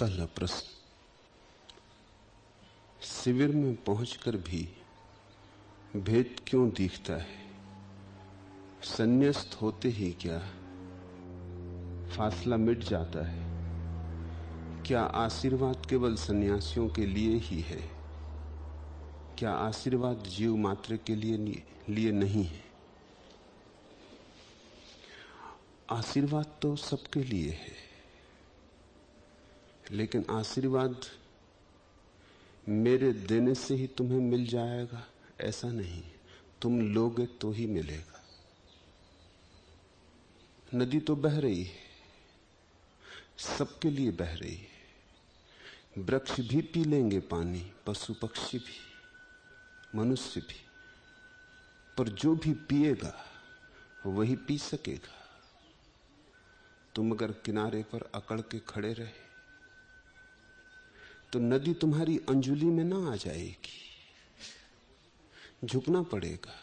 पहला प्रश्न। शिविर में पहुंचकर भी भेद क्यों दिखता है? संन्यास्त होते ही क्या फासला मिट जाता है? क्या आशीर्वाद केवल सन्यासियों के लिए ही है? क्या आशीर्वाद जीव मात्र के लिए लिए नहीं है? आशीर्वाद तो सबके लिए है। लेकिन आशीर्वाद मेरे देने से ही तुम्हें मिल जाएगा। ऐसा नहीं। तुम लोगे तो ही मिलेगा। नदी तो बह रही है। सबके लिए बह रही है। वृक्ष भी पी लेंगे पानी, पशु पक्षी भी, मनुष्य भी। पर जो भी पिएगा, वही पी सकेगा। तुम अगर किनारे पर अकड़ के खड़े रहे तो नदी तुम्हारी अंजुली में ना आ जाएगी। झुकना पड़ेगा।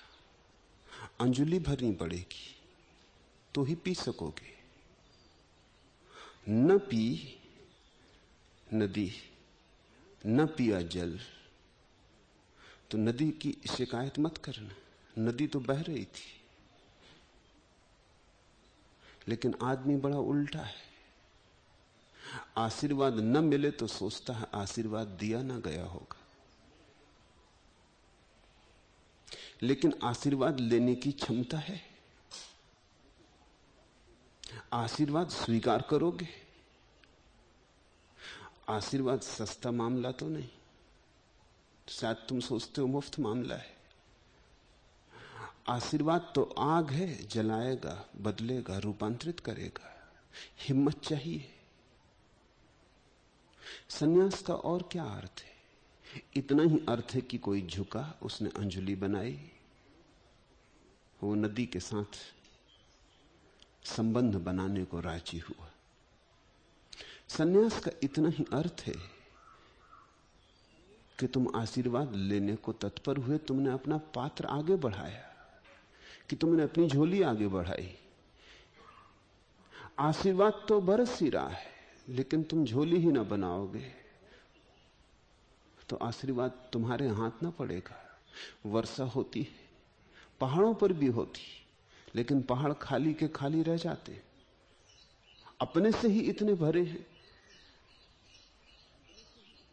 अंजुली भरनी पड़ेगी। तो ही पी सकोगे। न पी नदी, न पिया जल। तो नदी की शिकायत मत करना। नदी तो बह रही थी। लेकिन आदमी बड़ा उल्टा है। आशीर्वाद न मिले तो सोचता है आशीर्वाद दिया ना गया होगा। लेकिन आशीर्वाद लेने की क्षमता है। आशीर्वाद स्वीकार करोगे। आशीर्वाद सस्ता मामला तो नहीं। शायद तुम सोचते हो मुफ़्त मामला है। आशीर्वाद तो आग है, जलाएगा, बदलेगा, रूपांतरित करेगा। हिम्मत चाहिए। सन्यास का और क्या अर्थ है? इतना ही अर्थ है कि कोई झुका, उसने अंजलि बनाई। वो नदी के साथ संबंध बनाने को राज़ी हुआ। सन्यास का इतना ही अर्थ है कि तुम आशीर्वाद लेने को तत्पर हुए, तुमने अपना पात्र आगे बढ़ाया, कि तुमने अपनी झोली आगे बढ़ाई। आशीर्वाद तो बरस ही रहा है। लेकिन तुम झोली ही ना बनाओगे। तो आशीर्वाद तुम्हारे हाथ ना पड़ेगा। वर्षा होती है, पहाड़ों पर भी होती, लेकिन पहाड़ खाली के खाली रह जाते। अपने से ही इतने भरे हैं।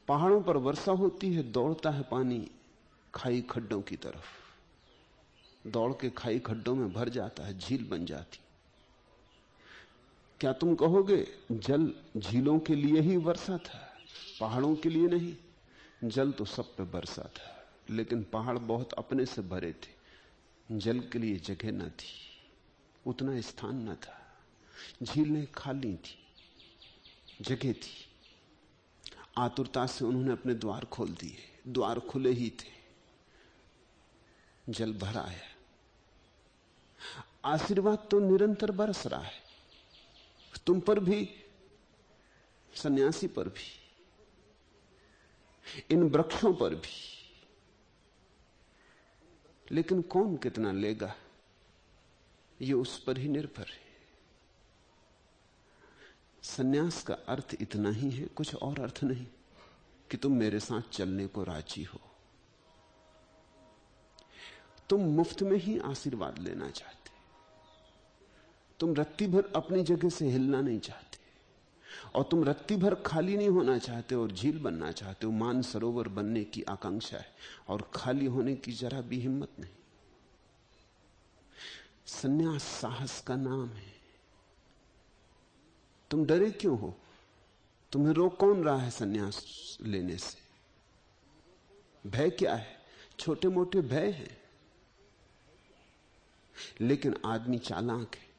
पहाड़ों पर वर्षा होती है, दौड़ता है पानी खाई खड्डों की तरफ़। दौड़ के खाई खड्डों में भर जाता है, झील बन जाती। क्या तुम कहोगे जल झीलों के लिए ही वर्षा था, पहाड़ों के लिए नहीं? जल तो सब पे बरसा था, लेकिन पहाड़ बहुत अपने से भरे थे। जल के लिए जगह न थी, उतना स्थान न था। झीलें खाली थी, जगह थी। आतुरता से उन्होंने अपने द्वार खोल दिए, द्वार खुले ही थे। जल भरा है। आशीर्वाद तो निरंतर बरस रहा है। तुम पर भी, सन्यासी पर भी, इन वृक्षों पर भी। लेकिन कौन कितना लेगा? ये उस पर ही निर्भर है। सन्यास का अर्थ इतना ही है, कुछ और अर्थ नहीं, कि तुम मेरे साथ चलने को राज़ी हो। तुम मुफ़्त में ही आशीर्वाद लेना चाहते तुम रत्ती भर अपनी जगह से हिलना नहीं चाहते। और तुम रत्ती भर खाली नहीं होना चाहते और झील बनना चाहते हो। मान सरोवर बनने की आकांक्षा है और खाली होने की जरा भी हिम्मत नहीं। सन्यास साहस का नाम है। तुम डरे क्यों हो? तुम्हें रोक कौन रहा है सन्यास लेने से? भय क्या है? छोटे मोटे भय हैं। लेकिन आदमी चालाक है।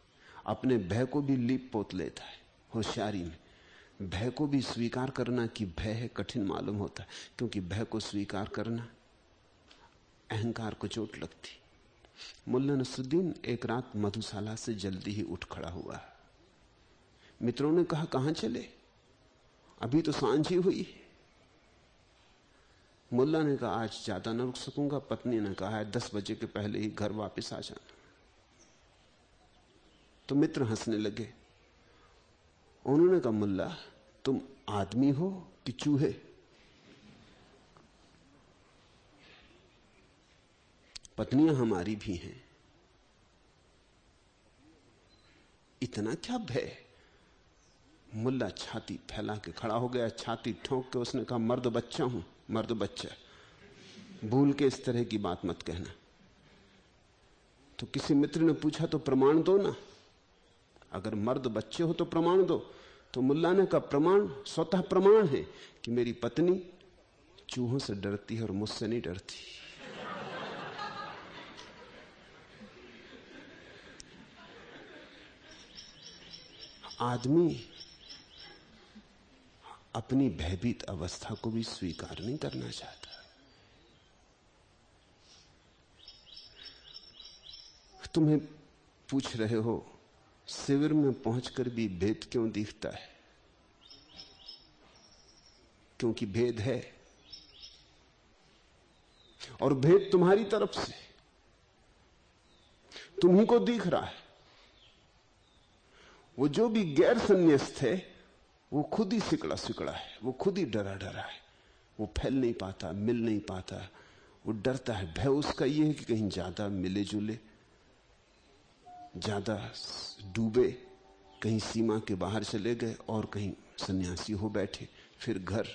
अपने भय को भी लीप पोत लेता है, होशियारी में। भय को भी स्वीकार करना कि भय है, कठिन मालूम होता है, क्योंकि भय को स्वीकार करना अहंकार को चोट लगती। मुल्ला नसुद्दीन एक रात मधुशाला से जल्दी ही उठ खड़ा हुआ। मित्रों ने कहा, कहाँ चले? अभी तो साँझ ही हुई मुल्ला ने कहा, आज ज़्यादा न रुक सकूँगा। पत्नी ने कहा है दस बजे के पहले ही घर वापस आ जाना। तो मित्र हंसने लगे। उन्होंने कहा, मुल्ला, तुम आदमी हो कि चूहे? पत्नियाँ हमारी भी हैं। इतना क्या भय? मुल्ला छाती फैला के खड़ा हो गया, छाती ठोंक के उसने कहा, मर्द बच्चा हूँ, मर्द बच्चा भूल के इस तरह की बात मत कहना। तो किसी मित्र ने पूछा तो प्रमाण दो ना? अगर मर्द बच्चे हो तो प्रमाण दो। तो मुल्ला ने कहा प्रमाण, स्वतः प्रमाण है कि मेरी पत्नी चूहों से डरती है और मुझसे नहीं डरती। आदमी अपनी भयभीत अवस्था को भी स्वीकार नहीं करना चाहता। तुम्हें पूछ रहे हो शिविर में पहुंचकर भी भेद क्यों दिखता है? क्योंकि भेद है। और भेद तुम्हारी तरफ़ से। तुम्ही को दिख रहा है। वो जो भी गैर संन्यास्त है, वो खुद ही सिकड़ा सिकड़ा है, वो खुद ही डरा डरा है। वो फैल नहीं पाता, मिल नहीं पाता, वो डरता है। भय उसका ये है कि कहीं ज़्यादा मिले जुले ज़्यादा डूबे, कहीं सीमा के बाहर चले गए और कहीं सन्यासी हो बैठे। फिर घर,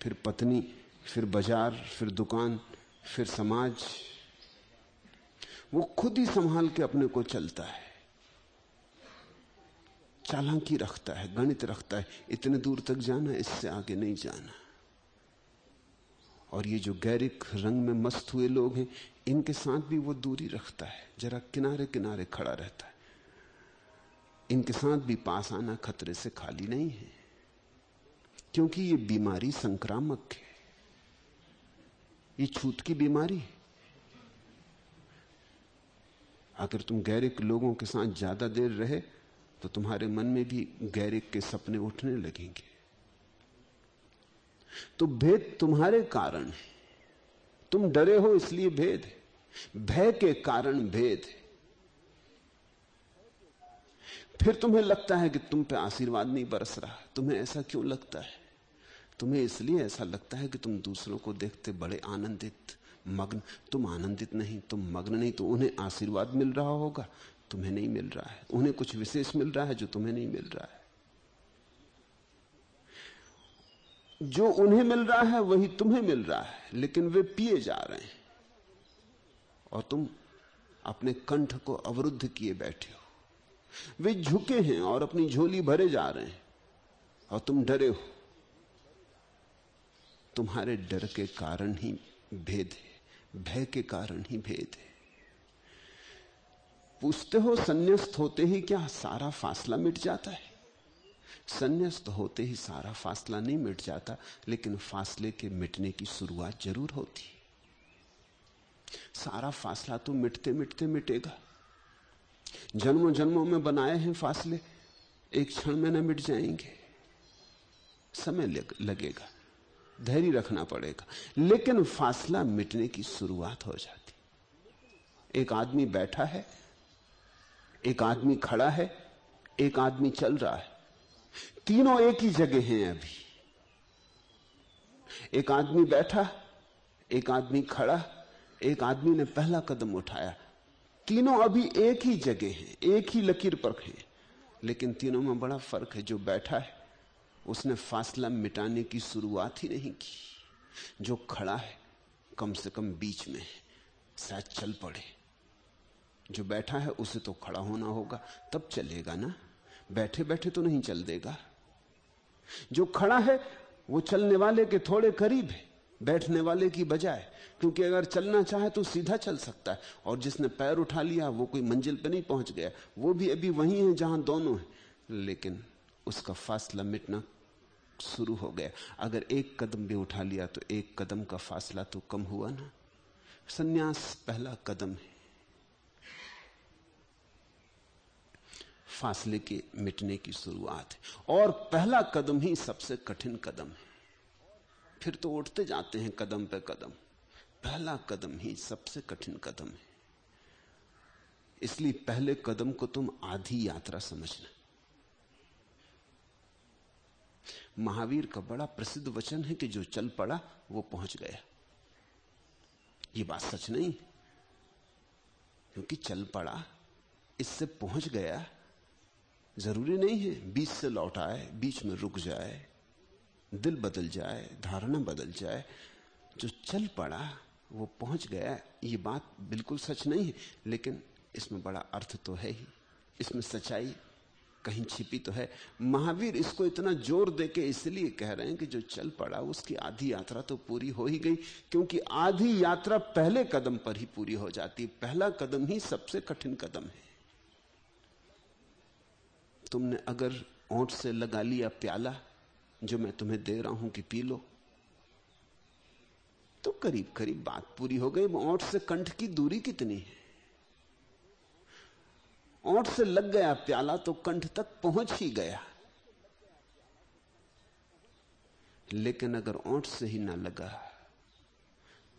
फिर पत्नी, फिर बाज़ार, फिर दुकान, फिर समाज। वो खुद ही संभाल के अपने को चलता है। चालाकी रखता है, गणित रखता है, इतने दूर तक जाना, इससे आगे नहीं जाना। और ये जो गैरिक रंग में मस्त हुए लोग हैं इनके साथ भी वो दूरी रखता है, जरा किनारे किनारे खड़ा रहता है। इनके साथ भी पास आना खतरे से खाली नहीं है, क्योंकि ये बीमारी संक्रामक है। ये छूत की बीमारी है। अगर तुम गैरिक लोगों के साथ ज़्यादा देर रहे तो तुम्हारे मन में भी गैरिक के सपने उठने लगेंगे। तो भेद तुम्हारे कारण है। तुम डरे हो, इसलिए भेद है। भय के कारण भेद है। फिर तुम्हें लगता है कि तुम पे आशीर्वाद नहीं बरस रहा। तुम्हें ऐसा क्यों लगता है? तुम्हें इसलिए ऐसा लगता है कि तुम दूसरों को देखते बड़े आनंदित, मग्न। तुम आनंदित नहीं, तुम मग्न नहीं तो उन्हें आशीर्वाद मिल रहा होगा। तुम्हें नहीं मिल रहा है। उन्हें कुछ विशेष मिल रहा है जो तुम्हें नहीं मिल रहा है। जो उन्हें मिल रहा है, वही तुम्हें मिल रहा है, लेकिन वे पिए जा रहे हैं। और तुम अपने कंठ को अवरुद्ध किए बैठे हो। वे झुके हैं और अपनी झोली भरे जा रहे हैं। और तुम डरे हो। तुम्हारे डर के कारण ही भेद है। भय के कारण ही भेद है। पूछते हो, संन्यास्त होते ही क्या सारा फासला मिट जाता है? संन्यास्त होते ही सारा फासला नहीं मिट जाता, लेकिन फासले के मिटने की शुरुआत ज़रूर होती सारा फासला तो मिटते मिटते मिटेगा। जन्मों जन्मों में बनाए हैं फासले, एक क्षण में न मिट जाएँगे। समय लगेगा, धैर्य रखना पड़ेगा। लेकिन फासला मिटने की शुरुआत हो जाती। एक आदमी बैठा है, एक आदमी खड़ा है, एक आदमी चल रहा है। तीनों एक ही जगह हैं अभी। एक आदमी बैठा, एक आदमी खड़ा एक आदमी ने पहला कदम उठाया। तीनों अभी एक ही जगह हैं, एक ही लकीर पर हैं। लेकिन तीनों में बड़ा फ़र्क है, जो बैठा है, उसने फासला मिटाने की शुरुआत ही नहीं की। जो खड़ा है, कम से कम बीच में है, शायद चल पड़े। जो बैठा है, उसे तो खड़ा होना होगा, तब चलेगा ना? बैठे बैठे तो नहीं चल देगा। जो खड़ा है, वो चलने वाले के थोड़े करीब है। बैठने वाले की बजाय, क्योंकि अगर चलना चाहे तो सीधा चल सकता है। और जिसने पैर उठा लिया, वो कोई मंजिल पे नहीं पहुँच गया। वो भी अभी वही है जहाँ दोनों है। लेकिन उसका फासला मिटना शुरू हो गया। अगर एक कदम भी उठा लिया तो एक कदम का फासला तो कम हुआ ना। सन्यास पहला कदम है। फासले के मिटने की शुरुआत है। और पहला कदम ही सबसे कठिन कदम है। फिर तो उठते जाते हैं कदम पे कदम। पहला कदम ही सबसे कठिन कदम है। इसलिए पहले कदम को तुम आधी यात्रा समझना महावीर का बड़ा प्रसिद्ध वचन है कि जो चल पड़ा, वो पहुँच गया। ये बात सच नहीं, क्योंकि चल पड़ा, इससे पहुँच गया ज़रूरी नहीं है। बीच से लौट आए, बीच में रुक जाए दिल बदल जाए, धारणा बदल जाए, जो चल पड़ा, वो पहुँच गया, ये बात बिल्कुल सच नहीं है, लेकिन इसमें बड़ा अर्थ तो है ही। इसमें सच्चाई कहीं छिपी तो है। महावीर इसको इतना ज़ोर देके इसलिए कह रहे हैं कि जो चल पड़ा, उसकी आधी यात्रा तो पूरी हो ही गई, क्योंकि आधी यात्रा पहले कदम पर ही पूरी हो जाती है। पहला कदम ही सबसे कठिन कदम है। तुमने अगर ओंठ से लगा लिया प्याला जो मैं तुम्हें दे रहा हूँ कि पी लो। तो करीब करीब बात पूरी हो गई। ओंठ से कंठ की दूरी कितनी है? ओठ से लग गया प्याला तो कंठ तक पहुँच ही गया। लेकिन अगर ओठ से ही ना लगा,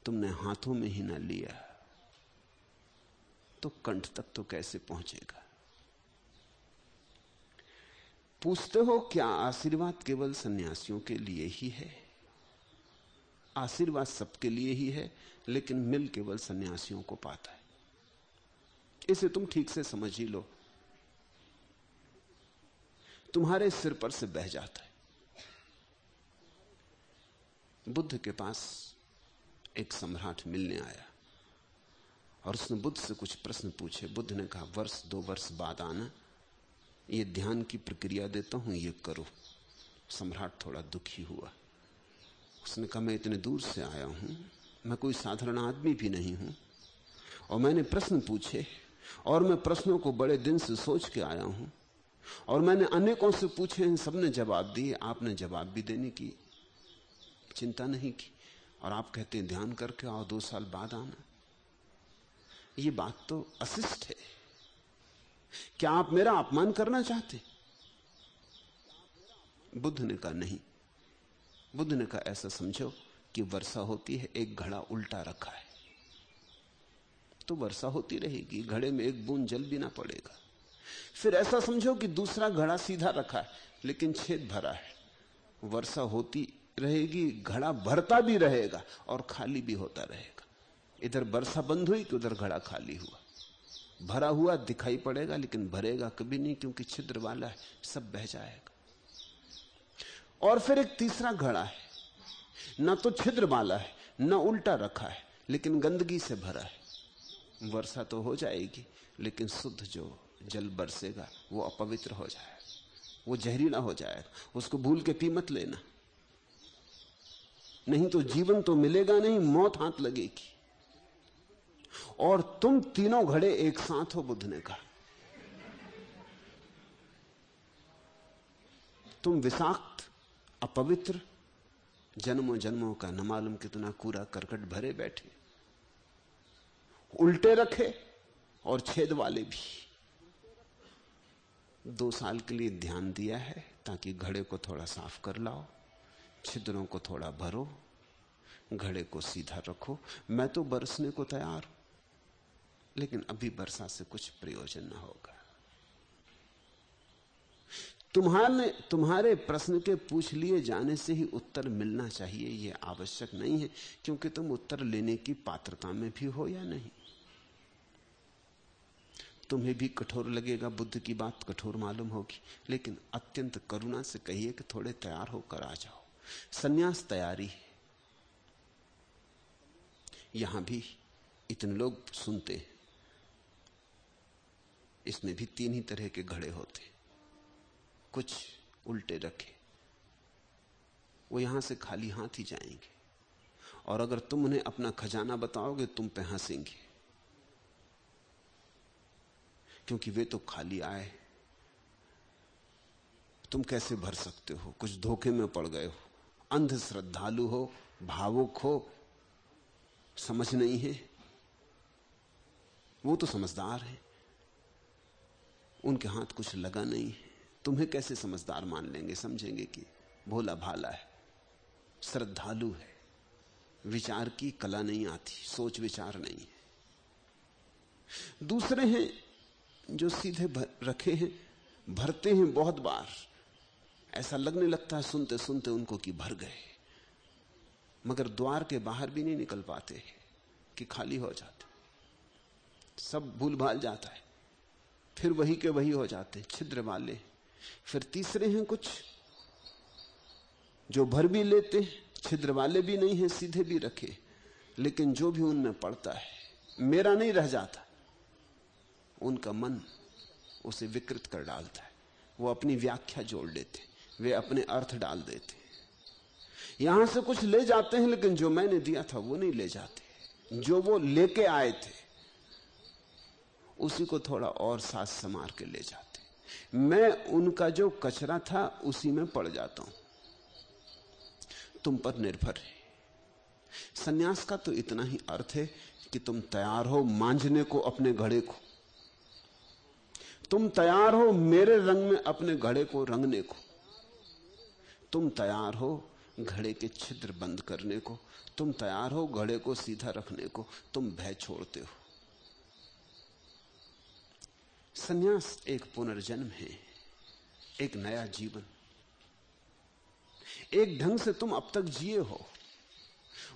तुमने हाथों में ही ना लिया तो कंठ तक तो कैसे पहुंचेगा? पूछते हो, क्या आशीर्वाद केवल सन्यासियों के लिए ही है? आशीर्वाद सबके लिए ही है, लेकिन मिल केवल सन्यासियों को पाता है। इसे तुम ठीक से समझ ही लो। तुम्हारे सिर पर से बह जाता है। बुद्ध के पास एक सम्राट मिलने आया, और उसने बुद्ध से कुछ प्रश्न पूछे। बुद्ध ने कहा, वर्ष, दो वर्ष बाद आना। ये ध्यान की प्रक्रिया देता हूँ, ये करो। सम्राट थोड़ा दुखी हुआ। उसने कहा, मैं इतने दूर से आया हूँ, मैं कोई साधारण आदमी भी नहीं हूँ। और मैंने प्रश्न पूछे, और मैं प्रश्नों को बड़े दिन से सोच के आया हूँ। और मैंने अनेकों से पूछे, इन सबने जवाब दिए, आपने जवाब भी देने की चिंता नहीं की। और आप कहते हैं, ध्यान करके आओ, दो साल बाद आना। ये बात तो अशिष्ट है। क्या आप मेरा अपमान करना चाहते? बुद्ध ने कहा, नहीं। बुद्ध ने कहा, ऐसा समझो कि वर्षा होती है, एक घड़ा उल्टा रखा है। तो वर्षा होती रहेगी, घड़े में एक बूंद जल भी ना पड़ेगा। फिर ऐसा समझो कि दूसरा घड़ा सीधा रखा है, लेकिन छेद भरा है। वर्षा होती रहेगी, घड़ा भरता भी रहेगा और खाली भी होता रहेगा। इधर वर्षा बंद हुई कि उधर घड़ा खाली हुआ? भरा हुआ दिखाई पड़ेगा, लेकिन भरेगा कभी नहीं, क्योंकि छिद्र वाला है, सब बह जाएगा। और फिर एक तीसरा घड़ा है। ना तो छिद्र वाला है, ना उल्टा रखा है, लेकिन गंदगी से भरा है। वर्षा तो हो जाएगी, लेकिन शुद्ध जो जल बरसेगा, वो अपवित्र हो जाएगा। वो जहरीला हो जाएगा। उसको भूल के पी मत लेना। नहीं तो जीवन तो मिलेगा नहीं, मौत हाथ लगेगी। और तुम तीनों घड़े एक साथ हो, बुद्ध ने कहा। तुम विषाक्त, अपवित्र जन्मों जन्मों का न मालूम कितना कूड़ा करकट भरे बैठे। उल्टे रखे और छेद वाले भी। दो साल के लिए ध्यान दिया है ताकि घड़े को थोड़ा साफ़ कर लाओ, छिद्रों को थोड़ा भरो, घड़े को सीधा रखो। मैं तो बरसने को तैयार हूँ। लेकिन अभी वर्षा से कुछ प्रयोजन न होगा। तुम्हारे तुम्हारे प्रश्न के पूछ लिए जाने से ही उत्तर मिलना चाहिए यह आवश्यक नहीं है, क्योंकि तुम उत्तर लेने की पात्रता में भी हो या नहीं। तुम्हें भी कठोर लगेगा, बुद्ध की बात कठोर मालूम होगी, लेकिन अत्यंत करुणा से कहिए कि थोड़े तैयार होकर आ जाओ। सन्यास तैयारी है। यहाँ भी इतने लोग सुनते हैं। इसमें भी तीन ही तरह के घड़े होते कुछ उल्टे रखे। वो यहाँ से खाली हाथ ही जाएँगे। और अगर तुम उन्हें अपना खजाना बताओगे, तुम पे हंसेंगे। क्योंकि वे तो खाली आए। तुम कैसे भर सकते हो? कुछ धोखे में पड़ गए हो। अंध श्रद्धालु हो, भावुक हो, समझ नहीं है। वो तो समझदार है। उनके हाथ कुछ लगा नहीं है। तुम्हें कैसे समझदार मान लेंगे? समझेंगे कि भोला भाला है श्रद्धालु है। विचार की कला नहीं आती सोच विचार नहीं है। दूसरे हैं जो सीधे भर, रखे हैं भरते हैं बहुत बार। ऐसा लगने लगता है सुनते सुनते उनको कि भर गए। मगर द्वार के बाहर भी नहीं निकल पाते कि खाली हो जाते सब भूल भाल जाता है। फिर वही के वही हो जाते छिद्र वाले फिर तीसरे हैं कुछ, जो भर भी लेते छिद्र वाले भी नहीं है, सीधे भी रखे। लेकिन जो भी उनमें पड़ता है, मेरा नहीं रह जाता, उनका मन उसे विकृत कर डालता है। वो अपनी व्याख्या जोड़ लेते वे अपने अर्थ डाल देते यहाँ से कुछ ले जाते हैं, लेकिन जो मैंने दिया था, वो नहीं ले जाते। जो वो लेके आए थे उसी को थोड़ा और साथ समार के ले जाते मैं उनका जो कचरा था, उसी में पड़ जाता हूँ। तुम पर निर्भर है। सन्यास का तो इतना ही अर्थ है कि तुम तैयार हो मांझने को अपने घड़े को। तुम तैयार हो मेरे रंग में अपने घड़े को रंगने को। तुम तैयार हो घड़े के छिद्र बंद करने को। तुम तैयार हो घड़े को सीधा रखने को। तुम भय छोड़ते हो। सन्यास एक पुनर्जन्म है, एक नया जीवन। एक ढंग से तुम अब तक जिए हो,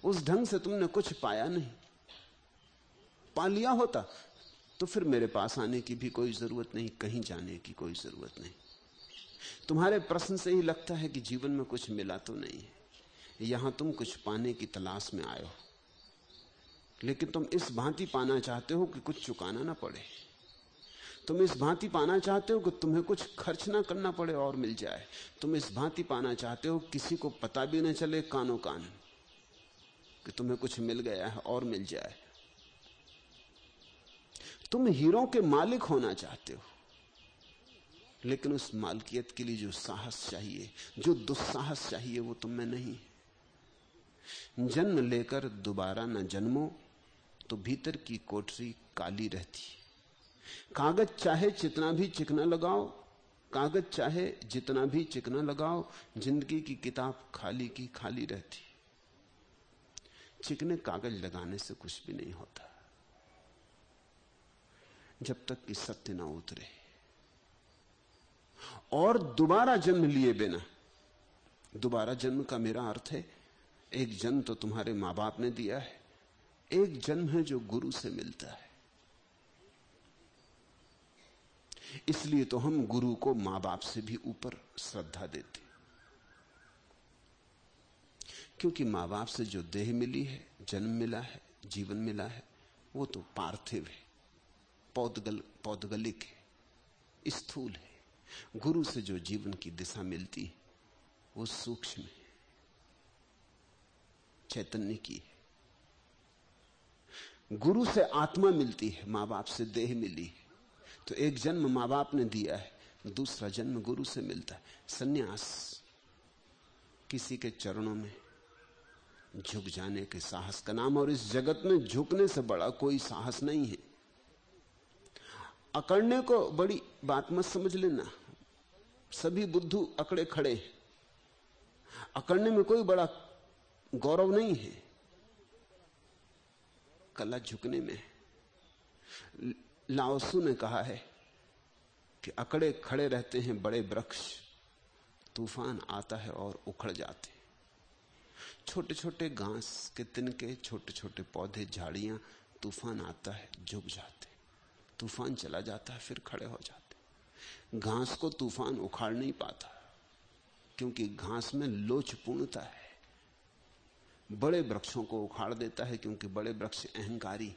उस ढंग से तुमने कुछ पाया नहीं। पा लिया होता तो फिर मेरे पास आने की भी कोई ज़रूरत नहीं, कहीं जाने की कोई ज़रूरत नहीं। तुम्हारे प्रश्न से ही लगता है कि जीवन में कुछ मिला तो नहीं है। यहाँ तुम कुछ पाने की तलाश में आए हो, लेकिन तुम इस भांति पाना चाहते हो कि कुछ चुकाना ना पड़े। तुम इस भांति पाना चाहते हो कि तुम्हें कुछ खर्च ना करना पड़े और मिल जाए। तुम इस भांति पाना चाहते हो, किसी को पता भी न चले कानो कान, कि तुम्हें कुछ मिल गया है और मिल जाए। तुम हीरो के मालिक होना चाहते हो, लेकिन उस मालकियत के लिए जो साहस चाहिए, जो दुस्साहस चाहिए, वो तुम में नहीं। जन्म लेकर दोबारा न जन्मो तो भीतर की कोठरी काली रहती। कागज़ चाहे जितना भी चिकना लगाओ, कागज़ चाहे जितना भी चिकना लगाओ, ज़िंदगी की किताब खाली की खाली रहती। चिकने कागज़ लगाने से कुछ भी नहीं होता। जब तक कि सत्य ना उतरे। और दोबारा जन्म लिए बिना। दोबारा जन्म का मेरा अर्थ है, एक जन्म तो तुम्हारे माँ बाप ने दिया है। एक जन्म है जो गुरु से मिलता है। इसलिए तो हम गुरु को माँ बाप से भी ऊपर श्रद्धा देते क्योंकि माँ बाप से जो देह मिली है, जन्म मिला है, जीवन मिला है, वो तो पार्थिव है पौधगल पौधगलिक है, स्थूल है। गुरु से जो जीवन की दिशा मिलती है, वो सूक्ष्म है, चैतन्य की है। गुरु से आत्मा मिलती है माँ बाप से देह मिली है। तो एक जन्म माँ बाप ने दिया है, दूसरा जन्म गुरु से मिलता है। सन्यास किसी के चरणों में झुक जाने के साहस का नाम, और इस जगत में झुकने से बड़ा कोई साहस नहीं है। अकड़ने को बड़ी बात मत समझ लेना। सभी बुद्धू अकड़े खड़े अकड़ने में कोई बड़ा गौरव नहीं है। कला झुकने में लाओसू ने कहा है कि अकड़े खड़े रहते हैं बड़े वृक्ष, तूफ़ान आता है और उखड़ जाते छोटे छोटे घास के तिनके छोटे छोटे पौधे, झाड़ियाँ, तूफ़ान आता है, झुक जाते तूफ़ान चला जाता है, फिर खड़े हो जाते घास को तूफ़ान उखाड़ नहीं पाता, क्योंकि घास में लोचपूर्णता है। बड़े वृक्षों को उखाड़ देता है, क्योंकि बड़े वृक्ष अहंकारी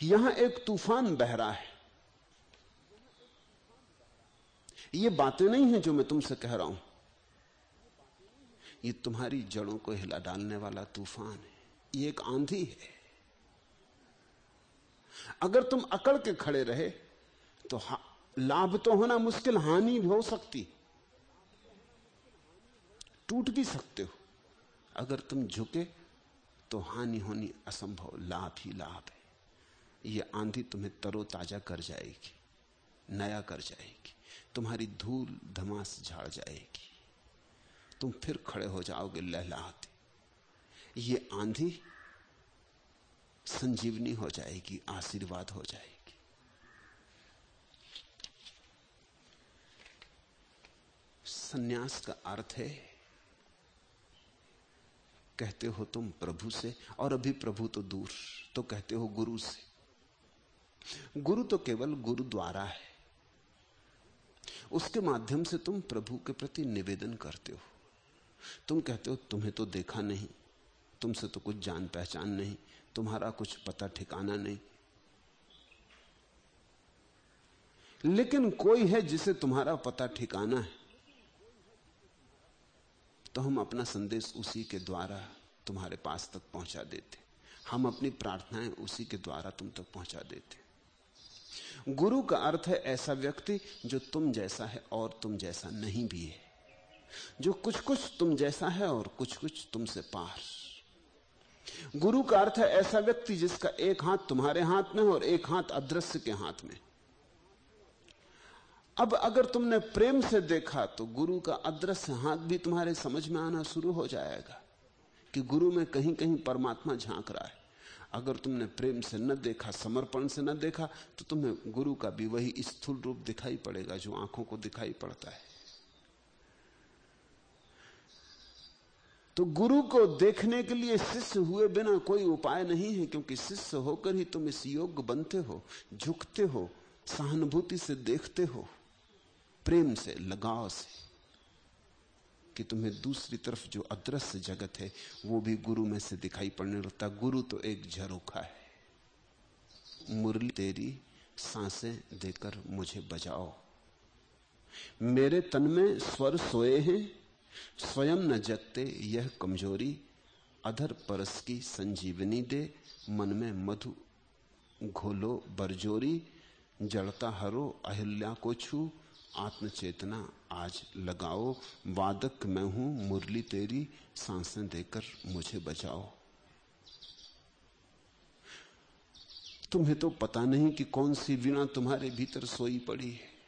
यहाँ एक तूफ़ान बह रहा है। ये बातें नहीं है जो मैं तुमसे कह रहा हूँ। ये तुम्हारी जड़ों को हिला डालने वाला तूफ़ान है। ये एक आंधी है। अगर तुम अकड़ के खड़े रहे तो लाभ तो होना मुश्किल, हानि हो सकती। टूट भी सकते हो। अगर तुम झुके तो हानि होनी असंभव, लाभ ही लाभ है। ये आंधी तुम्हें तरोताजा कर जाएगी, नया कर जाएगी, तुम्हारी धूल धमास झाड़ जाएगी। तुम फिर खड़े हो जाओगे लहलाते ये आंधी संजीवनी हो जाएगी, आशीर्वाद हो जाएगी। सन्यास का अर्थ है, कहते हो तुम प्रभु से, और अभी प्रभु तो दूर तो कहते हो गुरु से। गुरु तो केवल गुरु द्वारा है। उसके माध्यम से तुम प्रभु के प्रति निवेदन करते हो। तुम कहते हो, तुम्हें तो देखा नहीं। तुमसे तो कुछ जान पहचान नहीं। तुम्हारा कुछ पता ठिकाना नहीं। लेकिन कोई है जिसे तुम्हारा पता ठिकाना है। तो हम अपना संदेश उसी के द्वारा तुम्हारे पास तक पहुँचा देते। हम अपनी प्रार्थनाएँ उसी के द्वारा तुम तक पहुँचा देते। गुरु का अर्थ है ऐसा व्यक्ति जो तुम जैसा है और तुम जैसा नहीं भी है। जो कुछ कुछ तुम जैसा है और कुछ कुछ तुमसे पार। गुरु का अर्थ है ऐसा व्यक्ति जिसका एक हाथ तुम्हारे हाथ में और एक हाथ अदृश्य के हाथ में। अब अगर तुमने प्रेम से देखा तो गुरु का अदृश्य हाथ भी तुम्हारे समझ में आना शुरू हो जाएगा कि गुरु में कहीं कहीं परमात्मा झाँक रहा है। अगर तुमने प्रेम से न देखा, समर्पण से न देखा तो तुम्हें गुरु का भी वही स्थूल रूप दिखाई पड़ेगा जो आँखों को दिखाई पड़ता है। तो गुरु को देखने के लिए शिष्य हुए बिना कोई उपाय नहीं है, क्योंकि शिष्य होकर ही तुम इस योग्य बनते हो, झुकते हो, सहानुभूति से देखते हो, प्रेम से, लगाव से। कि तुम्हें दूसरी तरफ़ जो अदृश्य जगत है, वो भी गुरु में से दिखाई पड़ने लगता। गुरु तो एक झरोखा है। मुरली, तेरी साँसें देकर मुझे बजाओ। मेरे तन में स्वर सोए हैं, स्वयं न जगते यह कमज़ोरी। अधर परस की संजीवनी दे, मन में मधु घोलो बरजोरी। जड़ता हरो अहिल्या को छू आत्मचेतना, आज लगाओ, वादक मैं हूँ, मुरली तेरी साँसें देकर मुझे बचाओ। तुम्हें तो पता नहीं कि कौन सी वीणा तुम्हारे भीतर सोई पड़ी है।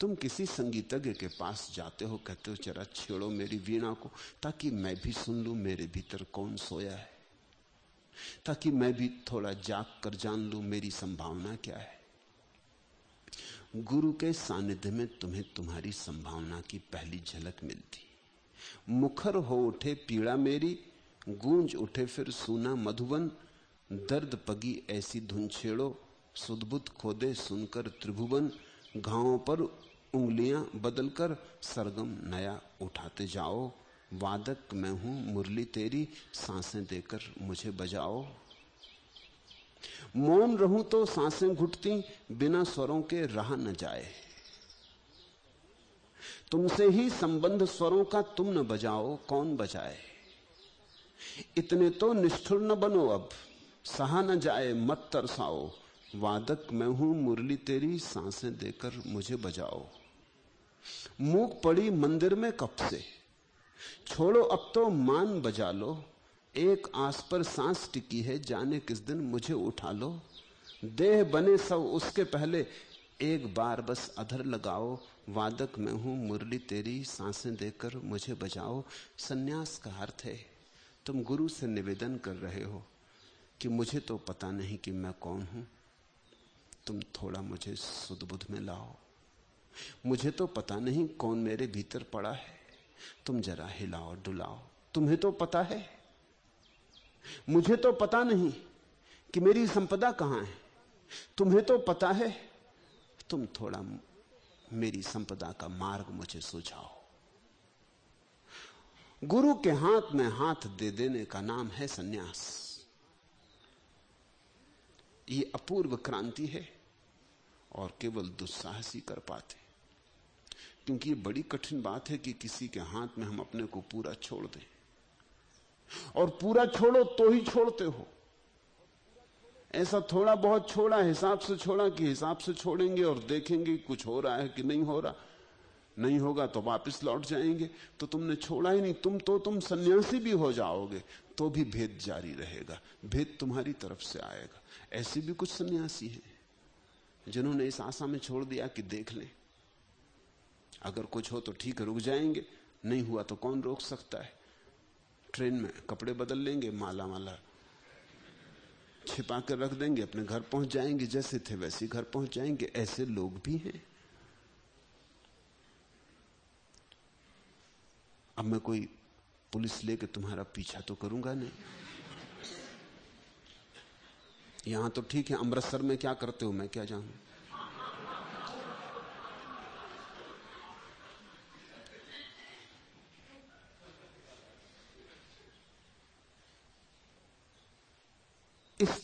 तुम किसी संगीतज्ञ के पास जाते हो, कहते हो, जरा छेड़ो मेरी वीणा को, ताकि मैं भी सुन लू मेरे भीतर कौन सोया है। ताकि मैं भी थोड़ा जाग कर जान लू मेरी संभावना क्या है। गुरु के सानिध्य में तुम्हें तुम्हारी संभावना की पहली झलक मिलती। मुखर हो उठे पीड़ा मेरी, गूंज उठे फिर सुना मधुबन, दर्द पगी ऐसी धुन छेड़ो, सुदबुद खोदे सुनकर त्रिभुवन घावों पर उंगलियाँ बदलकर सरगम नया उठाते जाओ। वादक मैं हूँ, मुरली तेरी, साँसें देकर मुझे बजाओ। मौन रहूँ तो साँसें घुटती, बिना स्वरों के रहा न जाए। तुमसे ही संबंध स्वरों का तुम न बजाओ, कौन बजाए? इतने तो निष्ठुर न बनो अब, सहा न जाए, मत तरसाओ। वादक मैं हूँ, मुरली तेरी साँसें देकर मुझे बजाओ। मूक पड़ी मंदिर में कब से? छोड़ो अब तो मान बजा लो। एक आस पर सांस टिकी है, जाने किस दिन मुझे उठा लो। देह बने सब, उसके पहले एक बार बस अधर लगाओ। वादक मैं हूँ, मुरली तेरी साँसें देकर मुझे बजाओ। सन्यास का अर्थ है, तुम गुरु से निवेदन कर रहे हो कि मुझे तो पता नहीं कि मैं कौन हूँ। तुम थोड़ा मुझे सुदबुद्ध में लाओ। मुझे तो पता नहीं कौन मेरे भीतर पड़ा है। तुम जरा हिलाओ, डुलाओ। तुम्हें तो पता है मुझे तो पता नहीं कि मेरी संपदा कहाँ है। तुम्हें तो पता है, तुम थोड़ा मेरी संपदा का मार्ग मुझे सुझाओ। गुरु के हाथ में हाथ दे देने का नाम है सन्यास। ये अपूर्व क्रांति है और केवल दुस्साहसी कर पाते। क्योंकि ये बड़ी कठिन बात है कि किसी के हाथ में हम अपने को पूरा छोड़ दें। और पूरा छोड़ो तो ही छोड़ते हो। ऐसा थोड़ा बहुत छोड़ा, हिसाब से छोड़ा कि हिसाब से छोड़ेंगे और देखेंगे कुछ हो रहा है कि नहीं हो रहा। नहीं होगा तो वापस लौट जाएँगे। तो तुमने छोड़ा ही नहीं, तुम तो तुम सन्यासी भी हो जाओगे तो भी भेद जारी रहेगा, भेद तुम्हारी तरफ़ से आएगा। ऐसे भी कुछ सन्यासी हैं, जिन्होंने इस आशा में छोड़ दिया कि देख लें। अगर कुछ हो तो ठीक, रुक जाएँगे, नहीं हुआ तो कौन रोक सकता है? ट्रेन में कपड़े बदल लेंगे माला माला छिपा कर रख देंगे, अपने घर पहुँच जाएँगे, जैसे थे वैसे घर पहुँच जाएँगे, ऐसे लोग भी हैं। अब मैं कोई पुलिस लेके तुम्हारा पीछा तो करूँगा नहीं। यहाँ तो ठीक है, अमृतसर में क्या करते हो, मैं क्या जानू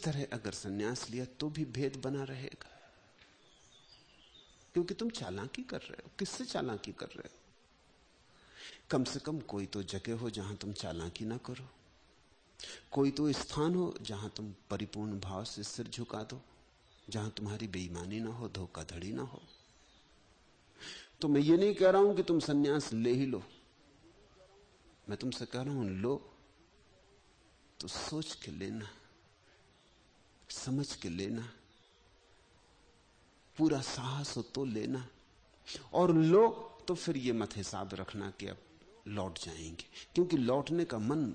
तरह अगर सन्यास लिया तो भी भेद बना रहेगा। क्योंकि तुम चालाकी कर रहे हो। किससे चालाकी कर रहे हो? कम से कम कोई तो जगह हो जहाँ तुम चालाकी ना करो। कोई तो स्थान हो जहाँ तुम परिपूर्ण भाव से सिर झुका दो। जहाँ तुम्हारी बेईमानी ना हो, धोखाधड़ी ना हो। तो मैं ये नहीं कह रहा हूँ कि तुम सन्यास ले ही लो। मैं तुमसे कह रहा हूँ, लो। तो सोच के लेना। समझ के लेना, पूरा साहस हो तो लेना। और लो तो फिर ये मत हिसाब रखना कि अब लौट जाएँगे, क्योंकि लौटने का मन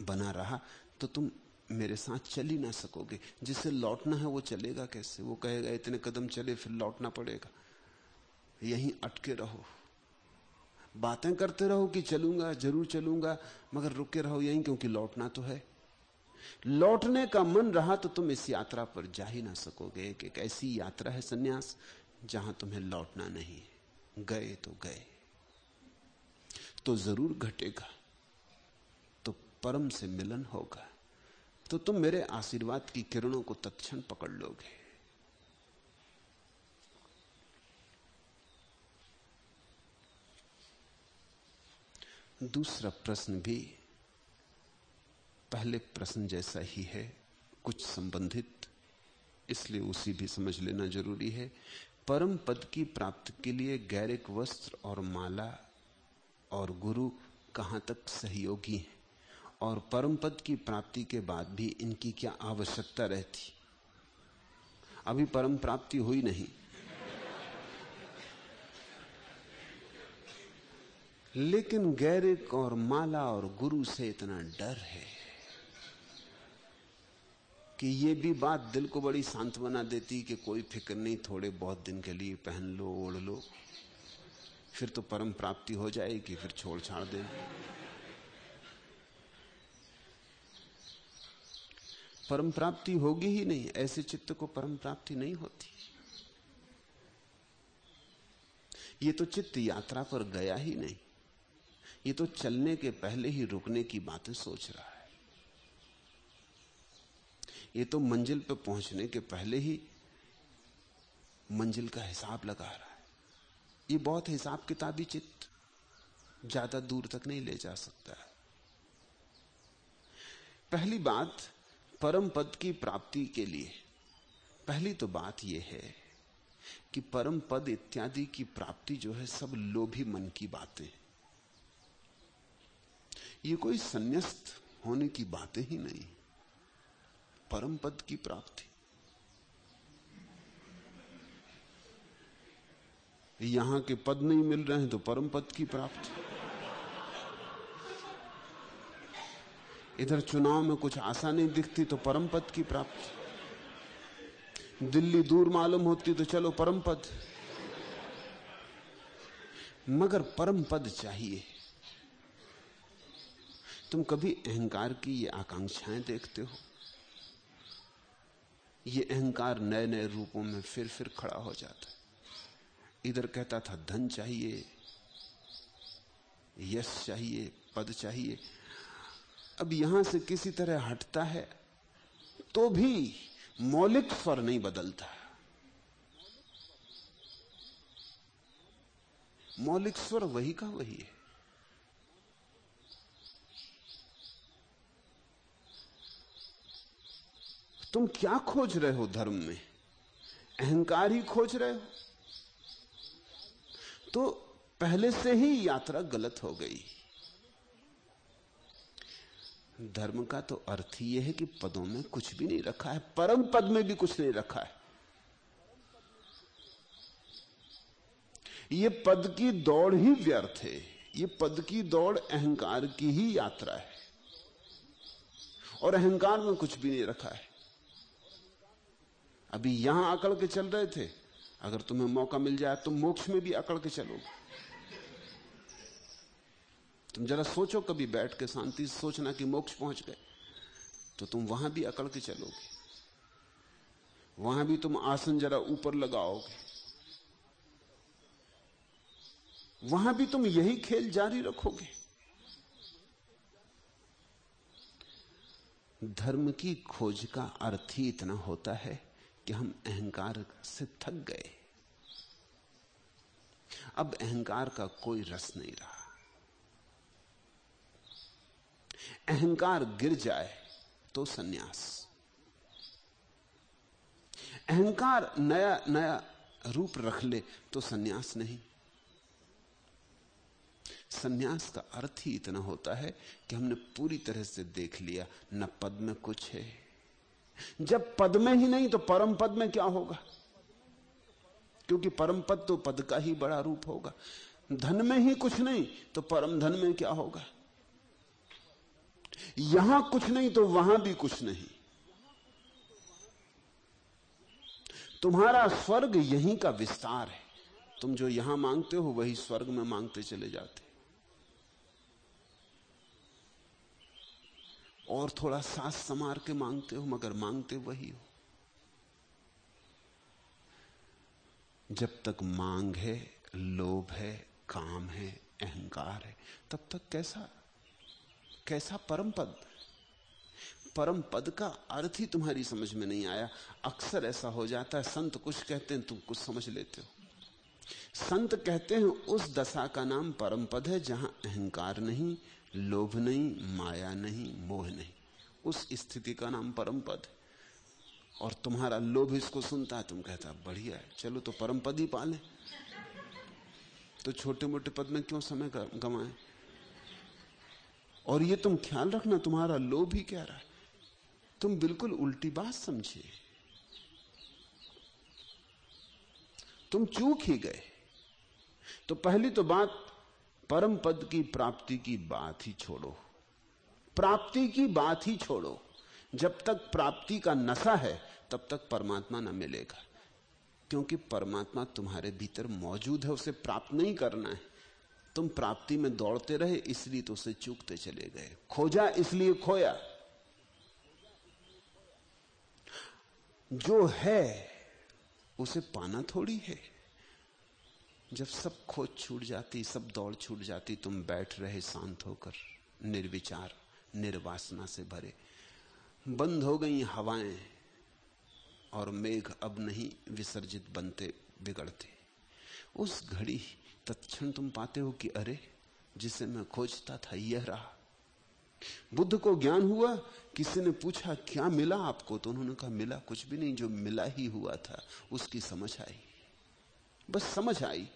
बना रहा तो तुम मेरे साथ चल ही ना सकोगे। जिसे लौटना है वो चलेगा कैसे? वो कहेगा, इतने कदम चले, फिर लौटना पड़ेगा। यहीं अटके रहो। बातें करते रहो कि चलूँगा, ज़रूर चलूँगा, मगर रुके रहो यहीं, क्योंकि लौटना तो है। लौटने का मन रहा तो तुम इस यात्रा पर जा ही ना सकोगे कि एक ऐसी यात्रा है सन्यास जहाँ तुम्हें लौटना नहीं गए तो गए। तो ज़रूर घटेगा। तो परम से मिलन होगा। तो तुम मेरे आशीर्वाद की किरणों को तत्क्षण पकड़ लोगे। दूसरा प्रश्न भी पहले प्रश्न जैसा ही है, कुछ संबंधित, इसलिए उसी भी समझ लेना ज़रूरी है। परम पद की प्राप्ति के लिए गैरिक वस्त्र और माला और गुरु कहाँ तक सहयोगी हैं? और परम पद की प्राप्ति के बाद भी इनकी क्या आवश्यकता रहती? अभी परम प्राप्ति हुई नहीं। लेकिन गैरिक और माला और गुरु से इतना डर है। कि ये भी बात दिल को बड़ी सांत्वना देती कि कोई फ़िक्र नहीं, थोड़े बहुत दिन के लिए पहन लो, ओढ़ लो, फिर तो परम प्राप्ति हो जाएगी, फिर छोड़ छाड़ दे। परम प्राप्ति होगी ही नहीं, ऐसे चित्त को परम प्राप्ति नहीं होती। ये तो चित्त यात्रा पर गया ही नहीं, ये तो चलने के पहले ही रुकने की बातें सोच रहा है। ये तो मंजिल पर पहुँचने के पहले ही मंजिल का हिसाब लगा रहा है। ये बहुत हिसाब किताबी चित्त ज़्यादा दूर तक नहीं ले जा सकता है। पहली बात परम पद की प्राप्ति के लिए, पहली तो बात यह है कि परम पद इत्यादि की प्राप्ति जो है सब लोभी मन की बातें ये कोई संन्यास्त होने की बातें ही नहीं। परम पद की प्राप्ति। यहाँ के पद नहीं मिल रहे हैं तो परम पद की प्राप्ति। इधर चुनाव में कुछ आशा नहीं दिखती तो परम पद की प्राप्ति। दिल्ली दूर मालूम होती तो चलो परम पद। मगर परम पद चाहिए। तुम कभी अहंकार की ये आकांक्षाएँ देखते हो? ये अहंकार नए नए रूपों में फिर फिर खड़ा हो जाता है। इधर कहता था, धन चाहिए, यश चाहिए, पद चाहिए। अब यहाँ से किसी तरह हटता है तो भी मौलिक स्वर नहीं बदलता मौलिक स्वर वही का वही है। तुम क्या खोज रहे हो धर्म में? अहंकार ही खोज रहे हो? तो पहले से ही यात्रा गलत हो गई। धर्म का तो अर्थ ही यह है कि पदों में कुछ भी नहीं रखा है, परम पद में भी कुछ नहीं रखा है। ये पद की दौड़ ही व्यर्थ है। ये पद की दौड़ अहंकार की ही यात्रा है। और अहंकार में कुछ भी नहीं रखा है। अभी यहाँ अकड़ के चल रहे थे। अगर तुम्हें मौका मिल जाए तो मोक्ष में भी अकड़ के चलो। तुम जरा सोचो कभी बैठ के शांति से सोचना कि मोक्ष पहुँच गए। तो तुम वहाँ भी अकड़ के चलोगे। वहाँ भी तुम आसन जरा ऊपर लगाओगे। वहाँ भी तुम यही खेल जारी रखोगे। धर्म की खोज का अर्थ ही इतना होता है कि हम अहंकार से थक गए। अब अहंकार का कोई रस नहीं रहा। अहंकार गिर जाए तो सन्यास। अहंकार नया नया रूप रख ले तो सन्यास नहीं। सन्यास का अर्थ ही इतना होता है कि हमने पूरी तरह से देख लिया, न पद में कुछ है। जब पद में ही नहीं तो परम पद में क्या होगा? क्योंकि परम पद तो पद का ही बड़ा रूप होगा। धन में ही कुछ नहीं तो परम धन में क्या होगा? यहाँ कुछ नहीं तो वहाँ भी कुछ नहीं। तुम्हारा स्वर्ग यहीं का विस्तार है। तुम जो यहाँ मांगते हो वही स्वर्ग में मांगते चले जाते। और थोड़ा सांस संवार के मांगते हो, मगर मांगते वही हो। जब तक मांग है, लोभ है, काम है, अहंकार है, तब तक कैसा कैसा परम पद? परम पद का अर्थ ही तुम्हारी समझ में नहीं आया। अक्सर ऐसा हो जाता है, संत कुछ कहते हैं, तुम कुछ समझ लेते हो। संत कहते हैं, उस दशा का नाम परम पद है, जहाँ अहंकार नहीं लोभ नहीं, माया नहीं, मोह नहीं। उस स्थिति का नाम परम पद और तुम्हारा लोभ इसको सुनता है, तुम कहता बढ़िया है, चलो तो परम पद ही पाले। तो छोटे मोटे पद में क्यों समय गंवाए? और ये तुम ख्याल रखना, तुम्हारा लोभ ही कह रहा है? तुम बिल्कुल उल्टी बात समझिए तुम चूक ही गए। तो पहली तो बात परम पद की प्राप्ति की बात ही छोड़ो। प्राप्ति की बात ही छोड़ो। जब तक प्राप्ति का नशा है, तब तक परमात्मा न मिलेगा। क्योंकि परमात्मा तुम्हारे भीतर मौजूद है, उसे प्राप्त नहीं करना है। तुम प्राप्ति में दौड़ते रहे, इसलिए तो उसे चूकते चले गए। खोजा, इसलिए खोया। जो है, उसे पाना थोड़ी है। जब सब खोज छूट जाती, सब दौड़ छूट जाती, तुम बैठ रहे शांत होकर, निर्विचार, निर्वासना से भरे। बंद हो गई हवाएँ और मेघ अब नहीं विसर्जित बनते, बिगड़ते। उस घड़ी तत्क्षण तुम पाते हो कि अरे, जिसे मैं खोजता था, यह रहा। बुद्ध को ज्ञान हुआ, किसी ने पूछा, क्या मिला आपको? तो उन्होंने कहा, मिला कुछ भी नहीं, जो मिला ही हुआ था, उसकी समझ आई। बस समझ आई।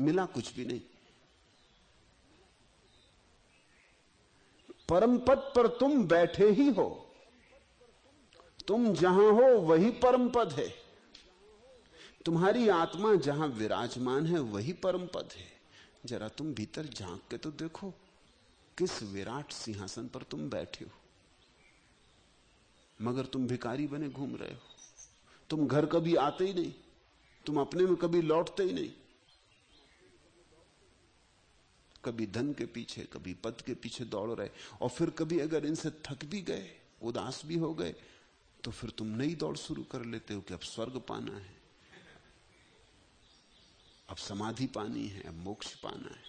मिला कुछ भी नहीं। परम पद पर तुम बैठे ही हो। तुम जहाँ हो, वही परम पद है। तुम्हारी आत्मा जहाँ विराजमान है, वही परम पद है। जरा तुम भीतर झाँक के तो देखो, किस विराट सिंहासन पर तुम बैठे हो। मगर तुम भिकारी बने घूम रहे हो। तुम घर कभी आते ही नहीं। तुम अपने में कभी लौटते ही नहीं। कभी धन के पीछे, कभी पद के पीछे दौड़ रहे। और फिर कभी अगर इनसे थक भी गए, उदास भी हो गए तो फिर तुम नई दौड़ शुरू कर लेते हो कि अब स्वर्ग पाना है। अब समाधि पानी है, अब मोक्ष पाना है।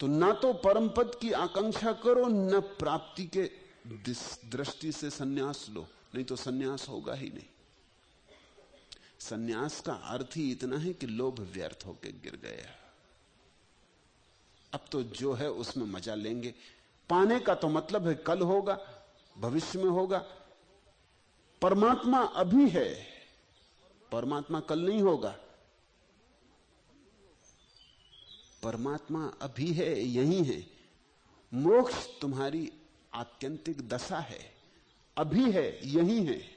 तो ना तो परम पद की आकांक्षा करो, न प्राप्ति के दृष्टि से सन्यास लो। नहीं तो सन्यास होगा ही नहीं। सन्यास का अर्थ ही इतना है कि लोभ व्यर्थ होकर गिर गया। अब तो जो है उसमें मज़ा लेंगे। पाने का तो मतलब है कल होगा, भविष्य में होगा। परमात्मा अभी है, परमात्मा कल नहीं होगा। परमात्मा अभी है, यही है। मोक्ष तुम्हारी आत्यंतिक दशा है, अभी है, यही है।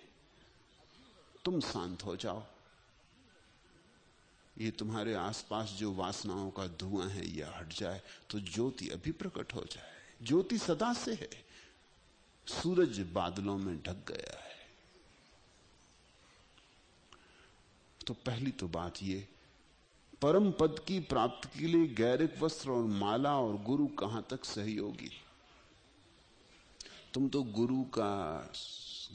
तुम शांत हो जाओ। ये तुम्हारे आसपास जो वासनाओं का धुआँ है यह हट जाए तो ज्योति अभी प्रकट हो जाए। ज्योति सदा से है। सूरज बादलों में ढक गया है। तो पहली तो बात यह परम पद की प्राप्ति के लिए गैरिक वस्त्र और माला और गुरु कहाँ तक सहयोगी? तुम तो गुरु का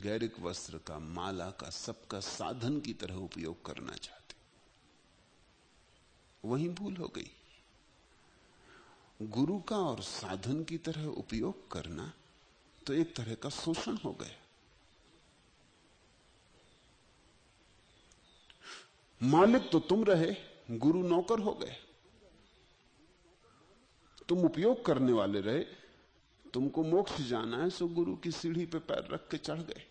गैरिक वस्त्र का, माला का, सबका साधन की तरह उपयोग करना चाहते। वही भूल हो गई। गुरु का और साधन की तरह उपयोग करना तो एक तरह का शोषण हो गया। मालिक तो तुम रहे, गुरु नौकर हो गए। तुम उपयोग करने वाले रहे तुमको मोक्ष जाना है, सो गुरु की सीढ़ी पे पैर रख के चढ़ गए।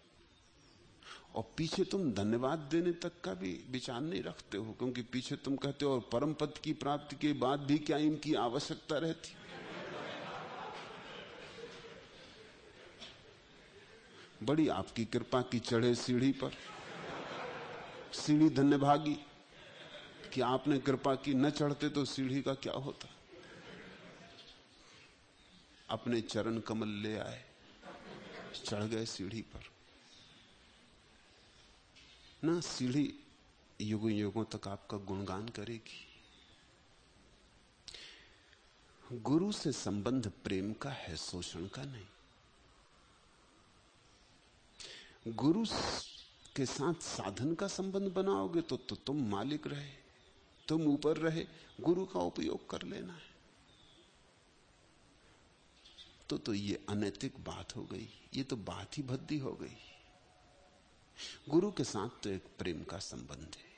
और पीछे तुम धन्यवाद देने तक का भी विचार नहीं रखते हो, क्योंकि पीछे तुम कहते हो, और परम पद की प्राप्ति के बाद भी क्या इनकी आवश्यकता रहती? बड़ी आपकी कृपा की चढ़े सीढ़ी पर। सीढ़ी धन्यभागी। कि आपने कृपा की न चढ़ते तो सीढ़ी का क्या होता? अपने चरण कमल ले आए। चढ़ गए सीढ़ी पर। ना सीढ़ी युगों युगों तक आपका गुणगान करेगी। गुरु से संबंध प्रेम का है शोषण का नहीं। गुरु के साथ साधन का संबंध बनाओगे तो, तो तुम मालिक रहे तुम ऊपर रहे गुरु का उपयोग कर लेना है। तो तो ये अनैतिक बात हो गई। ये तो बात ही भद्दी हो गई। गुरु के साथ तो एक प्रेम का संबंध है।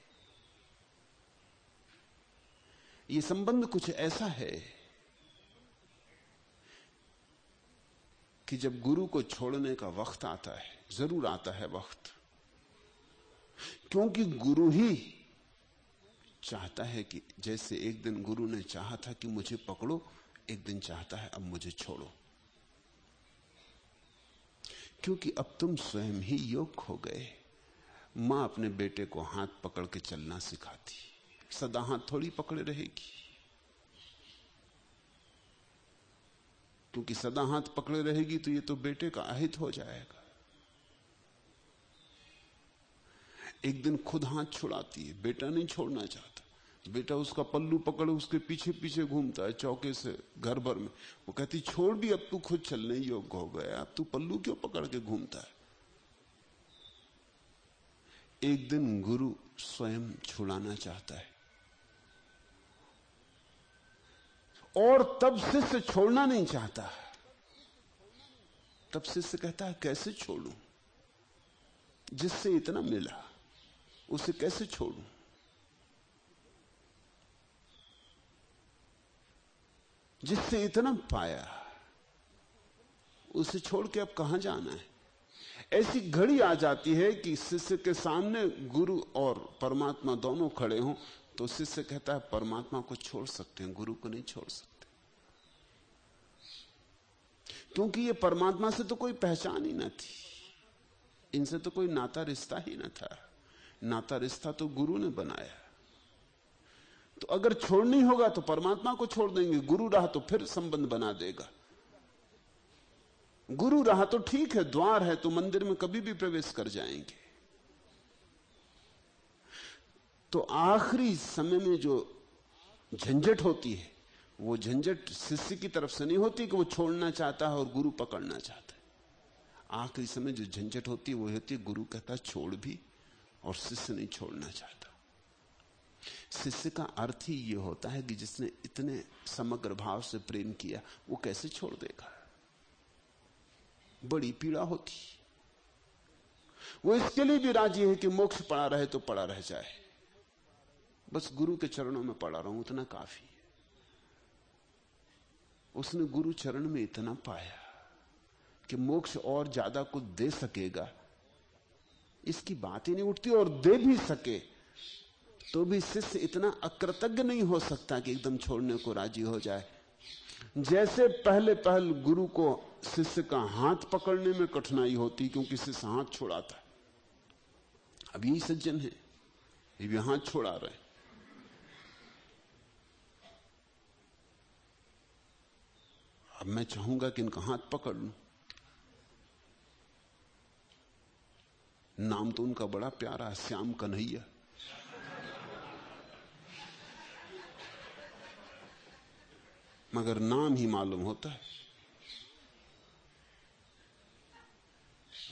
ये संबंध कुछ ऐसा है कि जब गुरु को छोड़ने का वक्त आता है, ज़रूर आता है वक्त, क्योंकि गुरु ही चाहता है कि जैसे एक दिन गुरु ने चाहा था कि मुझे पकड़ो, एक दिन चाहता है अब मुझे छोड़ो। क्योंकि अब तुम स्वयं ही योग हो गए। माँ अपने बेटे को हाथ पकड़ के चलना सिखाती। सदा हाथ थोड़ी पकड़े रहेगी। क्योंकि सदा हाथ पकड़े रहेगी तो ये तो बेटे का अहित हो जाएगा। एक दिन खुद हाथ छुड़ाती है, बेटा नहीं छोड़ना चाहता। बेटा उसका पल्लू पकड़ उसके पीछे पीछे घूमता है चौके से, घर भर में। वो कहती, छोड़ भी अब तू खुद चलने योग्य हो गया। अब तू पल्लू क्यों पकड़ के घूमता है? एक दिन गुरु स्वयं छुड़ाना चाहता है। और तब शिष्य छोड़ना नहीं चाहता। तब शिष्य कहता है कैसे छोड़ू? जिससे इतना मिला, उसे कैसे छोड़ू? जिससे इतना पाया, उसे छोड़ के अब कहाँ जाना है? ऐसी घड़ी आ जाती है कि शिष्य के सामने गुरु और परमात्मा दोनों खड़े हों तो शिष्य कहता है, परमात्मा को छोड़ सकते हैं, गुरु को नहीं छोड़ सकते। क्योंकि ये परमात्मा से तो कोई पहचान ही ना थी। इनसे तो कोई नाता रिश्ता ही ना था। नाता रिश्ता तो गुरु ने बनाया। तो अगर छोड़नी होगा तो परमात्मा को छोड़ देंगे, गुरु रहा तो फिर संबंध बना देगा। गुरु रहा तो ठीक है, द्वार है तो मंदिर में कभी भी प्रवेश कर जाएँगे। तो आखिरी समय में जो झंझट होती है, वो झंझट शिष्य की तरफ़ से नहीं होती कि वो छोड़ना चाहता है और गुरु पकड़ना चाहता है। आखिरी समय जो झंझट होती है, वो होती है गुरु कहता छोड़ भी और शिष्य नहीं छोड़ना चाहता। शिष्य का अर्थ ही ये होता है कि जिसने इतने समग्र भाव से प्रेम किया, वो कैसे छोड़ देगा? बड़ी पीड़ा होती। वो इसके लिए भी राज़ी है कि मोक्ष पड़ा रहे तो पड़ा रह जाए। बस गुरु के चरणों में पड़ा रहूँ, उतना काफ़ी उसने गुरु चरण में इतना पाया कि मोक्ष और ज़्यादा कुछ दे सकेगा, इसकी बात ही नहीं उठती और दे भी सके। तो भी शिष्य इतना अकृतज्ञ नहीं हो सकता कि एकदम छोड़ने को राज़ी हो जाए। जैसे पहले पहल गुरु को शिष्य का हाथ पकड़ने में कठिनाई होती, क्योंकि शिष्य हाथ छोड़ाता है। अब यही सज्जन है, ये भी हाथ छोड़ा रहे अब मैं चाहूँगा कि इनका हाथ पकड़ लू। नाम तो उनका बड़ा प्यारा श्याम कन्हैया। मगर नाम ही मालूम होता है।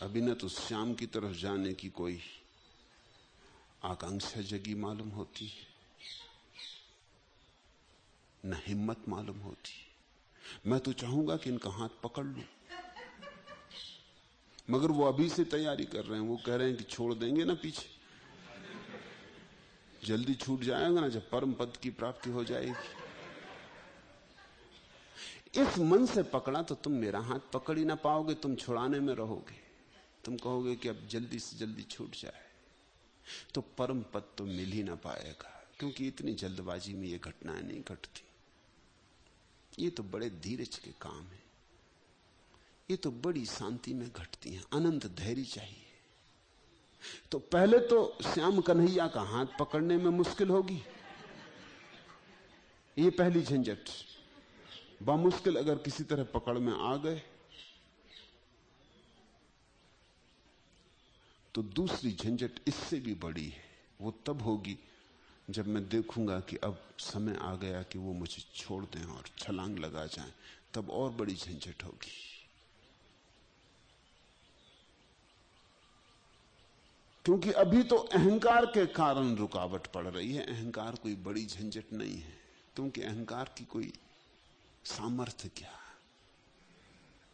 अभी न तो श्याम की तरफ़ जाने की कोई आकांक्षा जगी मालूम होती न हिम्मत मालूम होती मैं तो चाहूँगा कि इनका हाथ पकड़ लू। मगर वो अभी से तैयारी कर रहे हैं, वो कह रहे हैं कि छोड़ देंगे ना पीछे। जल्दी छूट जाएगा ना जब परम पद की प्राप्ति हो जाएगी। इस मन से पकड़ा तो तुम मेरा हाथ पकड़ ही ना पाओगे, तुम छुड़ाने में रहोगे। तुम कहोगे कि अब जल्दी से जल्दी छूट जाए। तो परम पद तो मिल ही ना पाएगा, क्योंकि इतनी जल्दबाजी में ये घटनाएँ नहीं घटती। ये तो बड़े धीरज के काम है। ये तो बड़ी शांति में घटती हैं, अनंत धैर्य चाहिए। तो पहले तो श्याम कन्हैया का हाथ पकड़ने में मुश्किल होगी। ये पहली झंझट। बामुश्किल अगर किसी तरह पकड़ में आ गए तो दूसरी झंझट इससे भी बड़ी है। वो तब होगी जब मैं देखूँगा कि अब समय आ गया कि वो मुझे छोड़ दें और छलांग लगा जाएँ। तब और बड़ी झंझट होगी। क्योंकि अभी तो अहंकार के कारण रुकावट पड़ रही है। अहंकार कोई बड़ी झंझट नहीं है। क्योंकि अहंकार की कोई सामर्थ्य क्या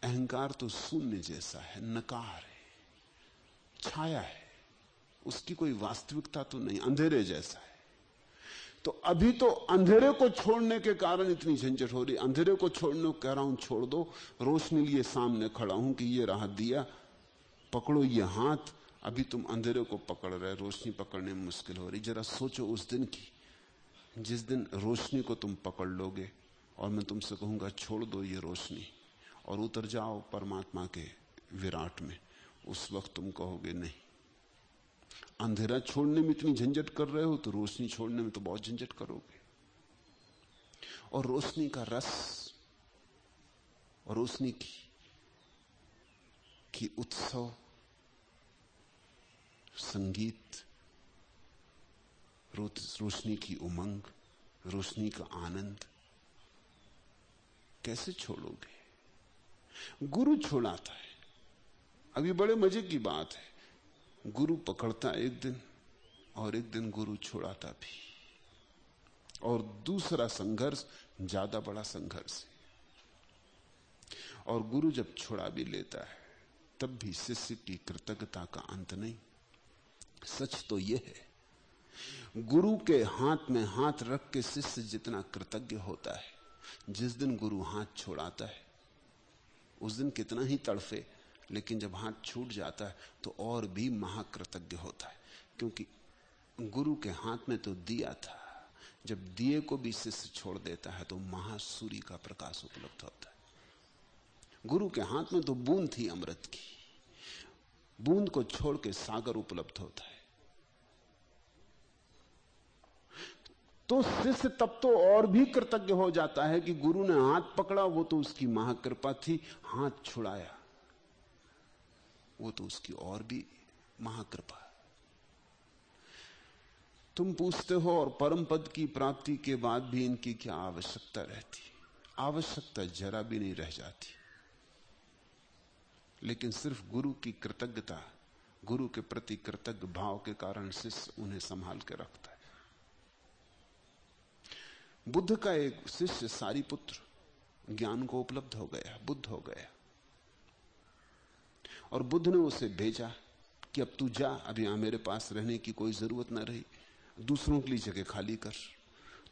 अहंकार तो शून्य जैसा है, नकार है, छाया है। उसकी कोई वास्तविकता तो नहीं, अंधेरे जैसा है। तो अभी तो अंधेरे को छोड़ने के कारण इतनी झंझट हो रही अंधेरे को छोड़ने को कह रहा हूँ, छोड़ दो। रोशनी लिए सामने खड़ा हूँ कि ये राह दिया। पकड़ो ये हाथ। अभी तुम अंधेरे को पकड़ रहे रोशनी पकड़ने में मुश्किल हो रही। जरा सोचो उस दिन की, जिस दिन रोशनी को तुम पकड़ लोगे। और मैं तुमसे कहूँगा, छोड़ दो ये रोशनी और उतर जाओ परमात्मा के विराट में। उस वक्त तुम कहोगे, नहीं, अंधेरा छोड़ने में इतनी झंझट कर रहे हो तो रोशनी छोड़ने में तो बहुत झंझट करोगे। और रोशनी का रस और रोशनी की की उत्सव, संगीत रोशनी की उमंग, रोशनी का आनंद कैसे छोड़ोगे? गुरु छोड़ाता है। अभी बड़े मज़े की बात है। गुरु पकड़ता एक दिन और एक दिन गुरु छोड़ाता भी। और दूसरा संघर्ष, ज़्यादा बड़ा संघर्ष है। और गुरु जब छोड़ा भी लेता है, तब भी शिष्य की कृतज्ञता का अंत नहीं। सच तो यह है, गुरु के हाथ में हाथ रख के शिष्य जितना कृतज्ञ होता है जिस दिन गुरु हाथ छोड़ाता है, उस दिन कितना ही तड़फे, लेकिन जब हाथ छूट जाता है तो और भी महाकृतज्ञ होता है। क्योंकि गुरु के हाथ में तो दिया था, जब दिए को भी शिष्य छोड़ देता है तो महासूरी का प्रकाश उपलब्ध होता है। गुरु के हाथ में तो बूंद थी अमृत की, बूंद को छोड़ के सागर उपलब्ध होता है। तो शिष्य तब तो और भी कृतज्ञ हो जाता है कि गुरु ने हाथ पकड़ा, वो तो उसकी महाकृपा थी, हाथ छुड़ाया। वो तो उसकी और भी महाकृपा तुम पूछते हो और परम पद की प्राप्ति के बाद भी इनकी क्या आवश्यकता रहती? आवश्यकता जरा भी नहीं रह जाती। लेकिन सिर्फ़ गुरु की कृतज्ञता, गुरु के प्रति कृतज्ञ भाव के कारण शिष्य उन्हें संभाल के रखता है। बुद्ध का एक शिष्य सारी पुत्र ज्ञान को उपलब्ध हो गया, बुद्ध हो गया। और बुद्ध ने उसे भेजा कि अब तू जा अब यहाँ मेरे पास रहने की कोई ज़रूरत ना रही, दूसरों के लिए जगह खाली कर।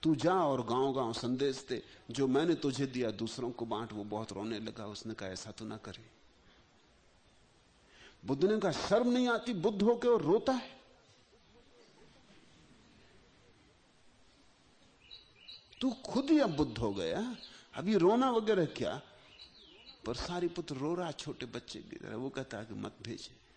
तू जा और गाँव गाँव संदेश दे, जो मैंने तुझे दिया, दूसरों को बांट, वो बहुत रोने लगा, उसने कहा, ऐसा तो ना करे। बुद्ध ने कहा, शर्म नहीं आती, बुद्ध होके और रोता है। तू खुद ही अब बुद्ध हो गया। अभी रोना वगैरह क्या? पर सारी पुत्र रो रहा छोटे बच्चे की तरह। वो कहता है कि मत भेजे।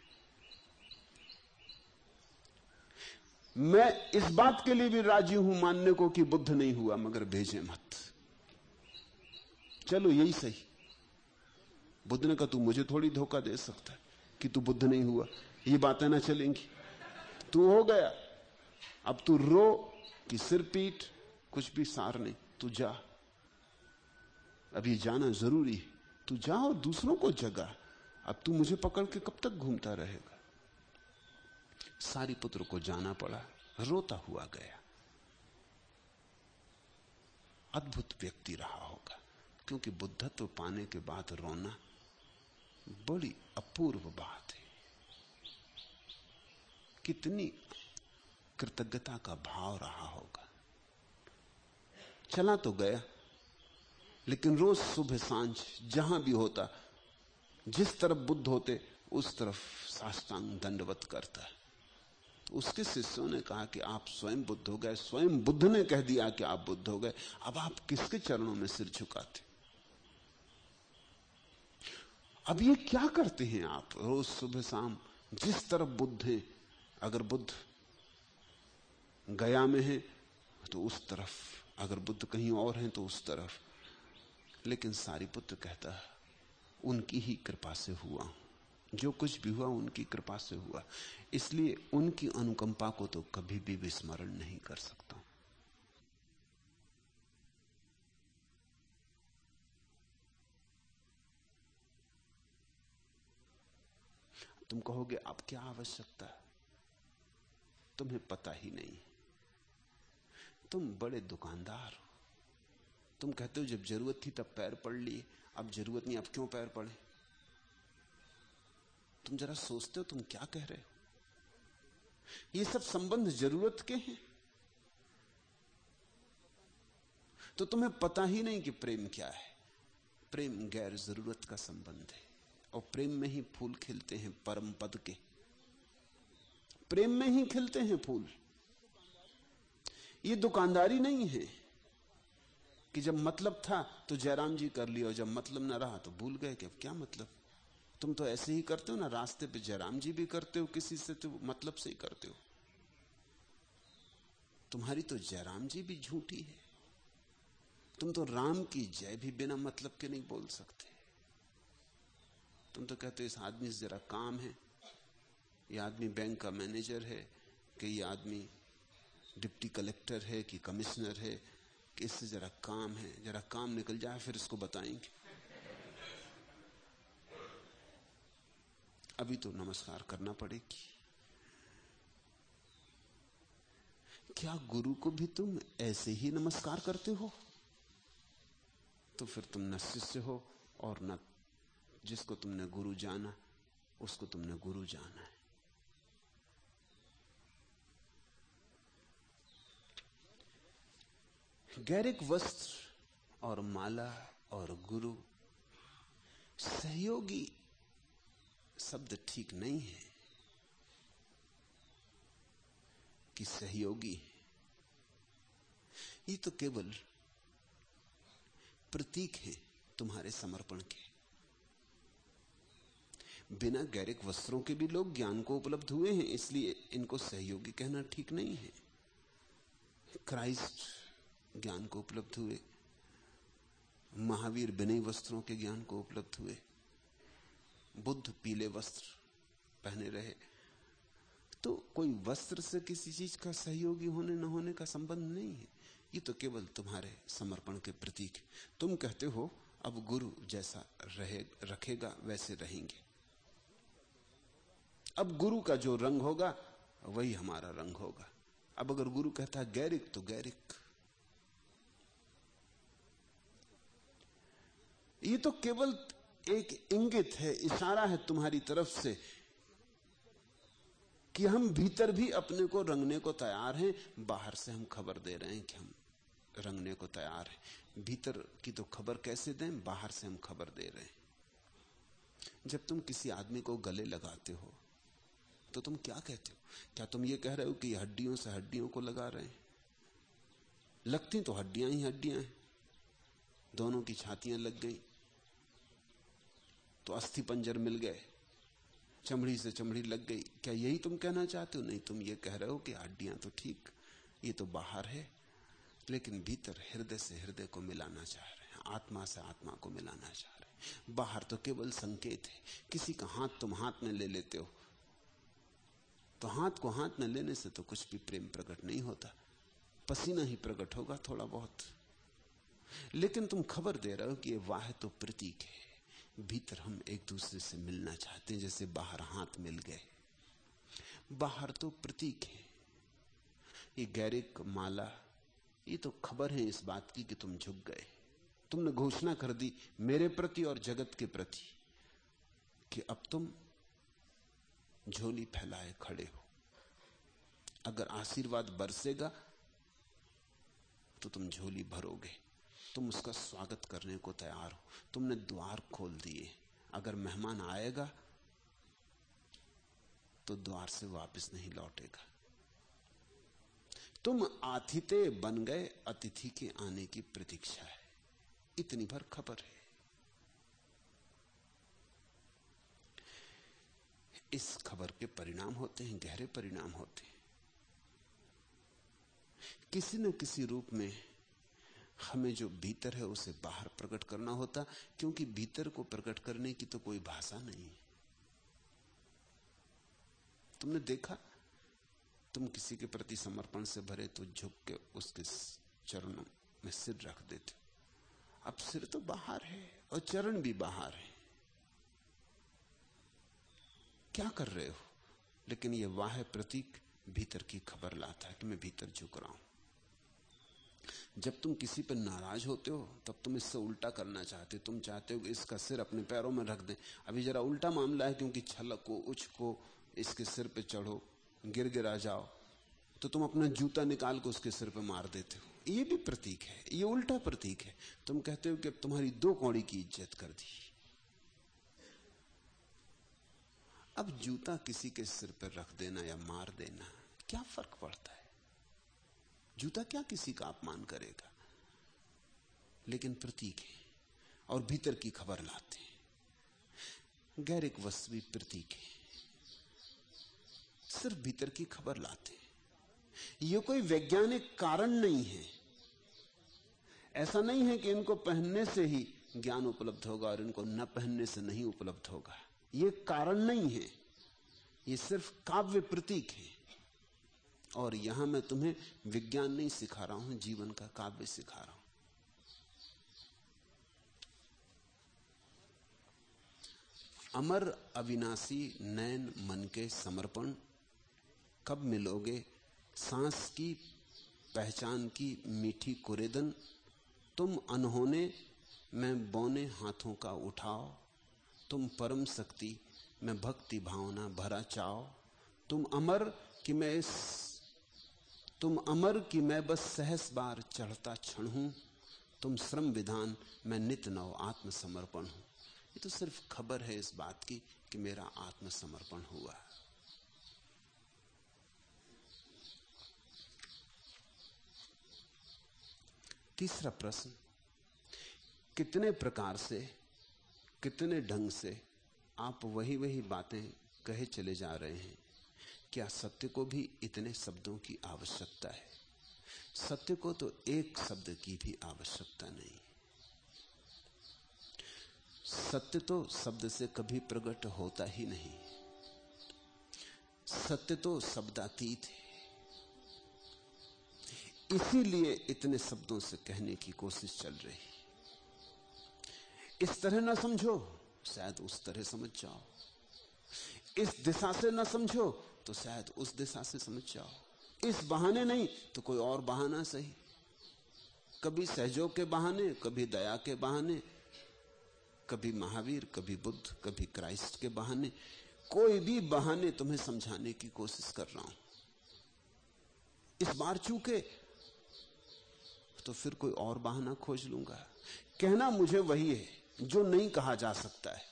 मैं इस बात के लिए भी राज़ी हूँ, मानने को कि बुद्ध नहीं हुआ, मगर भेजे मत। चलो, यही सही। बुद्ध ने कहा, तू मुझे थोड़ी धोखा दे सकता है कि तू बुद्ध नहीं हुआ। ये बातें ना चलेंगी। तू हो गया। अब तू रो कि सिर पीट कुछ भी सार नहीं, तू जा। अब ये जाना ज़रूरी है। तू जा और दूसरों को जगा। अब तू मुझे पकड़ के कब तक घूमता रहेगा? सारी पुत्र को जाना पड़ा, रोता हुआ गया। अद्भुत व्यक्ति रहा होगा, क्योंकि बुद्धत्व पाने के बाद रोना बड़ी अपूर्व बात है। कितनी कृतज्ञता का भाव रहा होगा। चला तो गया, लेकिन रोज सुबह साँझ जहाँ भी होता, जिस तरफ़ बुद्ध होते, उस तरफ़ साष्टांग दंडवत करता। उसके शिष्यों ने कहा कि आप स्वयं बुद्ध हो गए, स्वयं बुद्ध ने कह दिया कि आप बुद्ध हो गए। अब आप किसके चरणों में सिर झुकाते? अब ये क्या करते हैं आप रोज सुबह शाम? जिस तरफ़ बुद्ध है, अगर बुद्ध गया में है तो उस तरफ़ अगर बुद्ध कहीं और हैं तो उस तरफ़। लेकिन सारी पुत्र कहता है, उनकी ही कृपा से हुआ। जो कुछ भी हुआ, उनकी कृपा से हुआ। इसलिए उनकी अनुकंपा को तो कभी भी विस्मरण नहीं कर सकता। तुम कहोगे, अब क्या आवश्यकता है? तुम्हें पता ही नहीं। तुम बड़े दुकानदार हो। तुम कहते हो, जब ज़रूरत थी तब पैर पड़ लिए, अब ज़रूरत नहीं, अब क्यों पैर पड़े तुम जरा सोचते हो, तुम क्या कह रहे हो? ये सब संबंध ज़रूरत के हैं। तो तुम्हें पता ही नहीं कि प्रेम क्या है। प्रेम गैर ज़रूरत का संबंध है, और प्रेम में ही फूल खिलते हैं परम पद के। प्रेम में ही खिलते हैं फूल। ये दुकानदारी नहीं है कि जब मतलब था तो जयराम जी कर लिया जब मतलब ना रहा तो भूल गए कि अब क्या मतलब? तुम तो ऐसे ही करते हो ना, रास्ते पे जयराम जी भी करते हो, किसी से तो मतलब से ही करते हो। तुम्हारी तो जयराम जी भी झूठी है। तुम तो राम की जय भी बिना मतलब के नहीं बोल सकते। तुम तो कहते हो, इस आदमी से जरा काम है, ये आदमी बैंक का मैनेजर है, कि ये आदमी डिप्टी कलेक्टर है कि कमिश्नर है कि इससे जरा काम है, जरा काम निकल जाए, फिर इसको बताएँगे। अभी तो नमस्कार करना पड़ेगी। क्या गुरु को भी तुम ऐसे ही नमस्कार करते हो? तो फिर तुम न शिष्य हो और न जिसको तुमने गुरु जाना, उसको तुमने गुरु जाना है। गैरिक वस्त्र और माला और गुरु, सहयोगी शब्द ठीक नहीं है कि सहयोगी ये तो केवल प्रतीक है तुम्हारे समर्पण के। बिना गैरिक वस्त्रों के भी लोग ज्ञान को उपलब्ध हुए हैं, इसलिए इनको सहयोगी कहना ठीक नहीं है। क्राइस्ट ज्ञान को उपलब्ध हुए। महावीर बिना वस्त्रों के ज्ञान को उपलब्ध हुए। बुद्ध पीले वस्त्र पहने रहे। तो कोई वस्त्र से किसी चीज़ का सहयोगी होने न होने का संबंध नहीं है। ये तो केवल तुम्हारे समर्पण के प्रतीक। है तुम कहते हो, अब गुरु जैसा रहे, रखेगा, वैसे रहेंगे। अब गुरु का जो रंग होगा, वही हमारा रंग होगा। अब अगर गुरु कहता, गैरिक तो गैरिक। ये तो केवल एक इंगित है, इशारा है तुम्हारी तरफ़ से कि हम भीतर भी अपने को रंगने को तैयार हैं, बाहर से हम खबर दे रहे हैं कि हम रंगने को तैयार हैं। भीतर की तो खबर कैसे दें, बाहर से हम खबर दे रहे हैं। जब तुम किसी आदमी को गले लगाते हो तो तुम क्या कहते हो? क्या तुम ये कह रहे हो कि हड्डियों से हड्डियों को लगा रहे हैं? लगती तो हड्डियाँ ही हड्डियाँ हैं। दोनों की छातियाँ लग गई। तो अस्थि पंजर मिल गए। चमड़ी से चमड़ी लग गई। क्या यही तुम कहना चाहते हो? नहीं, तुम ये कह रहे हो कि हड्डियाँ तो ठीक, ये तो बाहर है, लेकिन भीतर हृदय से हृदय को मिलाना चाह रहे हैं, आत्मा से आत्मा को मिलाना चाह रहे हैं। बाहर तो केवल संकेत है। किसी का हाथ तुम हाथ में ले लेते हो। तो हाथ को हाथ में लेने से तो कुछ भी प्रेम प्रकट नहीं होता। पसीना ही प्रकट होगा थोड़ा बहुत। लेकिन तुम खबर दे रहे हो कि वाह तो प्रतीक है। भीतर हम एक दूसरे से मिलना चाहते हैं, जैसे बाहर हाथ मिल गए। बाहर तो प्रतीक है। ये गैरिक माला, ये तो खबर है इस बात की कि तुम झुक गए। तुमने घोषणा कर दी मेरे प्रति और जगत के प्रति कि अब तुम झोली फैलाए खड़े हो। अगर आशीर्वाद बरसेगा तो तुम झोली भरोगे। तुम उसका स्वागत करने को तैयार हो। तुमने द्वार खोल दिए। अगर मेहमान आएगा तो द्वार से वापस नहीं लौटेगा। तुम आतिथे बन गए, अतिथि के आने की प्रतीक्षा है। इतनी भर खबर है। इस खबर के परिणाम होते हैं, गहरे परिणाम होते हैं। किसी न किसी रूप में हमें जो भीतर है उसे बाहर प्रकट करना होता, क्योंकि भीतर को प्रकट करने की तो कोई भाषा नहीं। है तुमने देखा? तुम किसी के प्रति समर्पण से भरे तो झुक के उसके चरणों में सिर रख देते। अब सिर तो बाहर है और चरण भी बाहर है। क्या कर रहे हो? लेकिन यह वाह प्रतीक भीतर की खबर लाता है कि मैं भीतर झुक रहा हूँ। जब तुम किसी पर नाराज़ होते हो, तब तुम इससे उल्टा करना चाहते हो। तुम चाहते हो कि इसका सिर अपने पैरों में रख दें। अभी जरा उल्टा मामला है, क्योंकि छलक को उछ को इसके सिर पे चढ़ो गिर गिरा जाओ। तो तुम अपना जूता निकाल के उसके सिर पे मार देते हो। ये भी प्रतीक है, ये उल्टा प्रतीक है। तुम कहते हो कि तुम्हारी दो कौड़ी की इज़्ज़त कर दी। अब जूता किसी के सिर पर रख देना या मार देना, क्या फ़र्क पड़ता है? जूता क्या किसी का अपमान करेगा? लेकिन प्रतीक है और भीतर की खबर लाते हैं। गैरिक वस्तु भी प्रतीक है। सिर्फ़ भीतर की खबर लाते हैं। ये कोई वैज्ञानिक कारण नहीं है। ऐसा नहीं है कि इनको पहनने से ही ज्ञान उपलब्ध होगा और इनको न पहनने से नहीं उपलब्ध होगा। ये कारण नहीं है। ये सिर्फ़ काव्य प्रतीक है। और यहाँ मैं तुम्हें विज्ञान नहीं सिखा रहा हूँ, जीवन का काव्य सिखा रहा हूँ। अमर अविनाशी नैन मन के समर्पण, कब मिलोगे सांस की पहचान की मीठी कुरेदन, तुम अनहोने मैं बौने हाथों का उठाओ, तुम परम शक्ति मैं भक्ति भावना भरा चाओ, तुम अमर कि मैं इस तुम अमर की मैं बस सहस बार चढ़ता क्षण हूँ। तुम श्रम विधान, मैं नित नव आत्मसमर्पण हूँ। ये तो सिर्फ़ खबर है इस बात की कि मेरा आत्मसमर्पण हुआ तीसरा प्रश्न, कितने प्रकार से, कितने ढंग से आप वही वही बातें कहे चले जा रहे हैं? क्या सत्य को भी इतने शब्दों की आवश्यकता है? सत्य को तो एक शब्द की भी आवश्यकता नहीं। सत्य तो शब्द से कभी प्रकट होता ही नहीं। सत्य तो शब्दातीत है। इसीलिए इतने शब्दों से कहने की कोशिश चल रही। इस तरह ना समझो, शायद उस तरह समझ जाओ। इस दिशा से ना समझो तो शायद उस दिशा से समझ जाओ। इस बहाने नहीं तो कोई और बहाना सही। कभी सहयोग के बहाने, कभी दया के बहाने, कभी महावीर, कभी बुद्ध, कभी क्राइस्ट के बहाने। कोई भी बहाने तुम्हें समझाने की कोशिश कर रहा हूँ। इस बार चूके तो फिर कोई और बहाना खोज लूँगा। कहना मुझे वही है, जो नहीं कहा जा सकता है।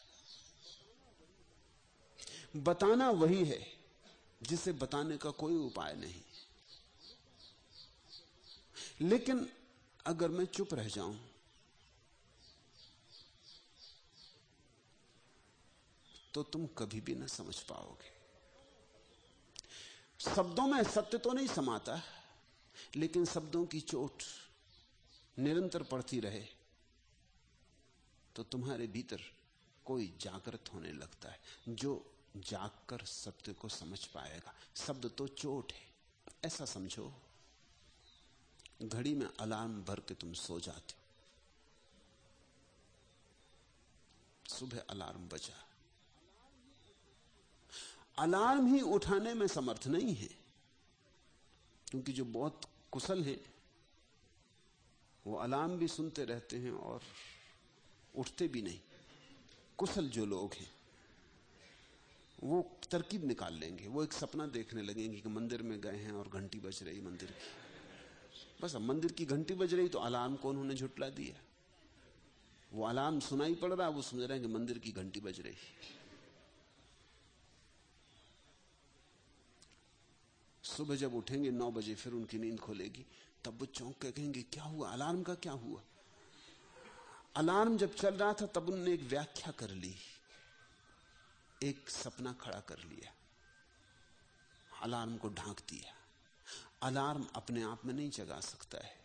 बताना वही है जिसे बताने का कोई उपाय नहीं। लेकिन अगर मैं चुप रह जाऊँ तो तुम कभी भी ना समझ पाओगे। शब्दों में सत्य तो नहीं समाता, लेकिन शब्दों की चोट निरंतर पड़ती रहे तो तुम्हारे भीतर कोई जागृत होने लगता है, जो जागकर सत्य को समझ पाएगा। शब्द तो चोट है। ऐसा समझो। घड़ी में अलार्म भर के तुम सो जाते हो। सुबह अलार्म बजा। अलार्म ही उठाने में समर्थ नहीं है, क्योंकि जो बहुत कुशल है, वो अलार्म भी सुनते रहते हैं और उठते भी नहीं। कुशल जो लोग हैं वो तरकीब निकाल लेंगे। वो एक सपना देखने लगेंगे कि मंदिर में गए हैं और घंटी बज रही मंदिर की। बस अब मंदिर की घंटी बज रही तो अलार्म को उन्होंने झुटला दिया। वो अलार्म सुनाई पड़ रहा है वो समझ रहे हैं कि मंदिर की घंटी बज रही सुबह जब उठेंगे, नौ बजे फिर उनकी नींद खोलेगी। तब वो चौंक के कहेंगे, क्या हुआ? अलार्म का क्या हुआ? अलार्म जब चल रहा था, तब उनने एक व्याख्या कर ली। एक सपना खड़ा कर लिया। अलार्म को ढांक दिया। अलार्म अपने आप में नहीं जगा सकता है,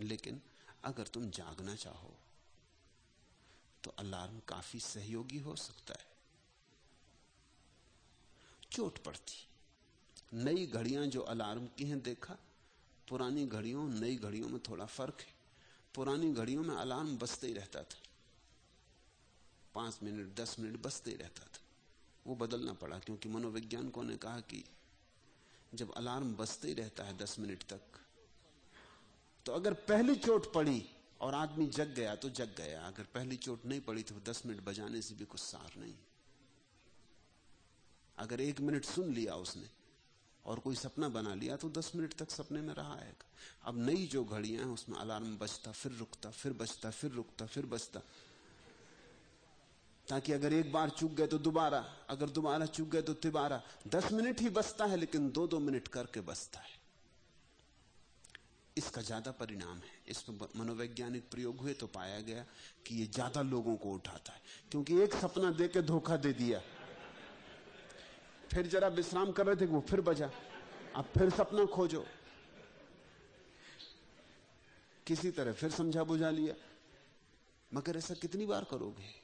लेकिन अगर तुम जागना चाहो तो अलार्म काफ़ी सहयोगी हो सकता है। चोट पड़ती। नई घड़ियाँ जो अलार्म की हैं देखा, पुरानी घड़ियों, नई घड़ियों में थोड़ा फ़र्क है। पुरानी घड़ियों में अलार्म बसते ही रहता था। पाँच मिनट, दस मिनट बसते ही रहता था। वो बदलना पड़ा, क्योंकि मनोवैज्ञानिकों ने कहा कि जब अलार्म बजते ही रहता है दस मिनट तक तो अगर पहली चोट पड़ी और आदमी जग गया तो जग गया। अगर पहली चोट नहीं पड़ी तो दस मिनट बजाने से भी कुछ सार नहीं। अगर एक मिनट सुन लिया उसने और कोई सपना बना लिया तो दस मिनट तक सपने में रहा है। अब नई जो घड़ियाँ हैं, उसमें अलार्म बजता, फिर रुकता, फिर बजता, फिर रुकता, फिर बजता। ताकि अगर एक बार चूक गए तो दोबारा, अगर दोबारा चूक गए तो तिबारा। दस मिनट ही बसता है, लेकिन दो दो मिनट करके बसता है। इसका ज़्यादा परिणाम है। इस पर मनोवैज्ञानिक प्रयोग हुए तो पाया गया कि ये ज़्यादा लोगों को उठाता है। क्योंकि एक सपना दे के धोखा दे दिया। फिर जरा विश्राम कर रहे थे वो फिर बजा। अब फिर सपना खोजो। किसी तरह फिर समझा बुझा लिया। मगर ऐसा कितनी बार करोगे?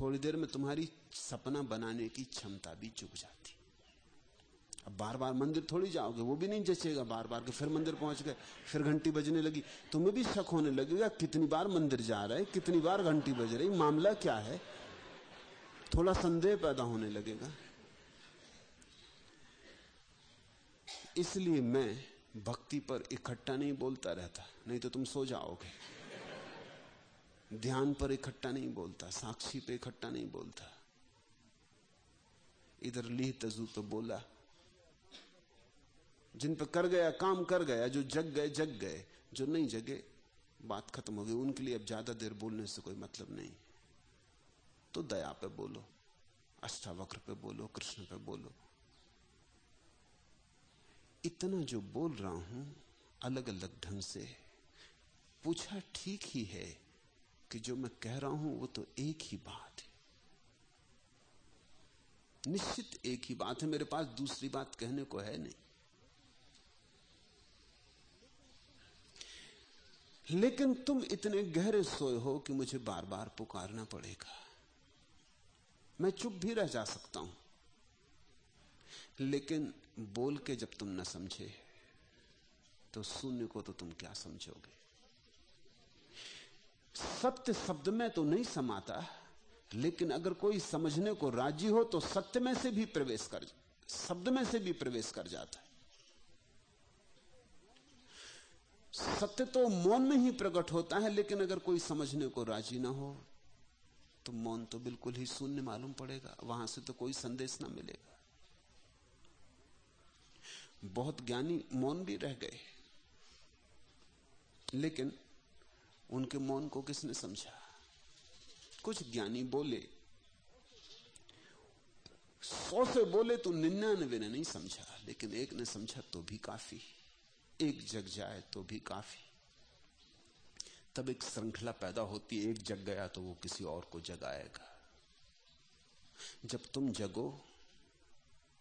थोड़ी देर में तुम्हारी सपना बनाने की क्षमता भी चुक जाती। अब बार बार मंदिर थोड़ी जाओगे, वो भी नहीं जचेगा। बार बार के फिर मंदिर पहुँच गए, फिर घंटी बजने लगी। तुम्हें भी शक होने लगेगा कितनी बार मंदिर जा रहे कितनी बार घंटी बज रही, मामला क्या है? थोड़ा संदेह पैदा होने लगेगा। इसलिए मैं भक्ति पर इकट्ठा नहीं बोलता रहता, नहीं तो तुम सो जाओगे। ध्यान पर इकट्ठा नहीं बोलता, साक्षी पे इकट्ठा नहीं बोलता। इधर ली तजू तो बोला, जिन पर कर गया, काम कर गया, जो जग गए जग गए, जो नहीं जगे, बात खत्म हो गई, उनके लिए अब ज़्यादा देर बोलने से कोई मतलब नहीं। तो दया पे बोलो, अष्टावक्र पे बोलो, कृष्ण पे बोलो। इतना जो बोल रहा हूँ अलग अलग ढंग से, पूछा ठीक ही है। कि जो मैं कह रहा हूँ वो तो एक ही बात है। निश्चित एक ही बात है, मेरे पास दूसरी बात कहने को है नहीं। लेकिन तुम इतने गहरे सोए हो कि मुझे बार बार पुकारना पड़ेगा। मैं चुप भी रह जा सकता हूँ। लेकिन बोल के जब तुम न समझे तो शून्य को तो तुम क्या समझोगे? सत्य शब्द में तो नहीं समाता, लेकिन अगर कोई समझने को राज़ी हो तो सत्य में से भी प्रवेश कर, शब्द में से भी प्रवेश कर जाता है। सत्य तो मौन में ही प्रकट होता है, लेकिन अगर कोई समझने को राज़ी ना हो तो मौन तो बिल्कुल ही शून्य मालूम पड़ेगा, वहाँ से तो कोई संदेश ना मिलेगा। बहुत ज्ञानी मौन भी रह गए, लेकिन उनके मौन को किसने समझा? कुछ ज्ञानी बोले, सौ से बोले तो निन्यानवे ने नहीं समझा, लेकिन एक ने समझा तो भी काफ़ी, एक जग जाए तो भी काफ़ी। तब एक श्रृंखला पैदा होती, एक जग गया तो वो किसी और को जगाएगा। जब तुम जगो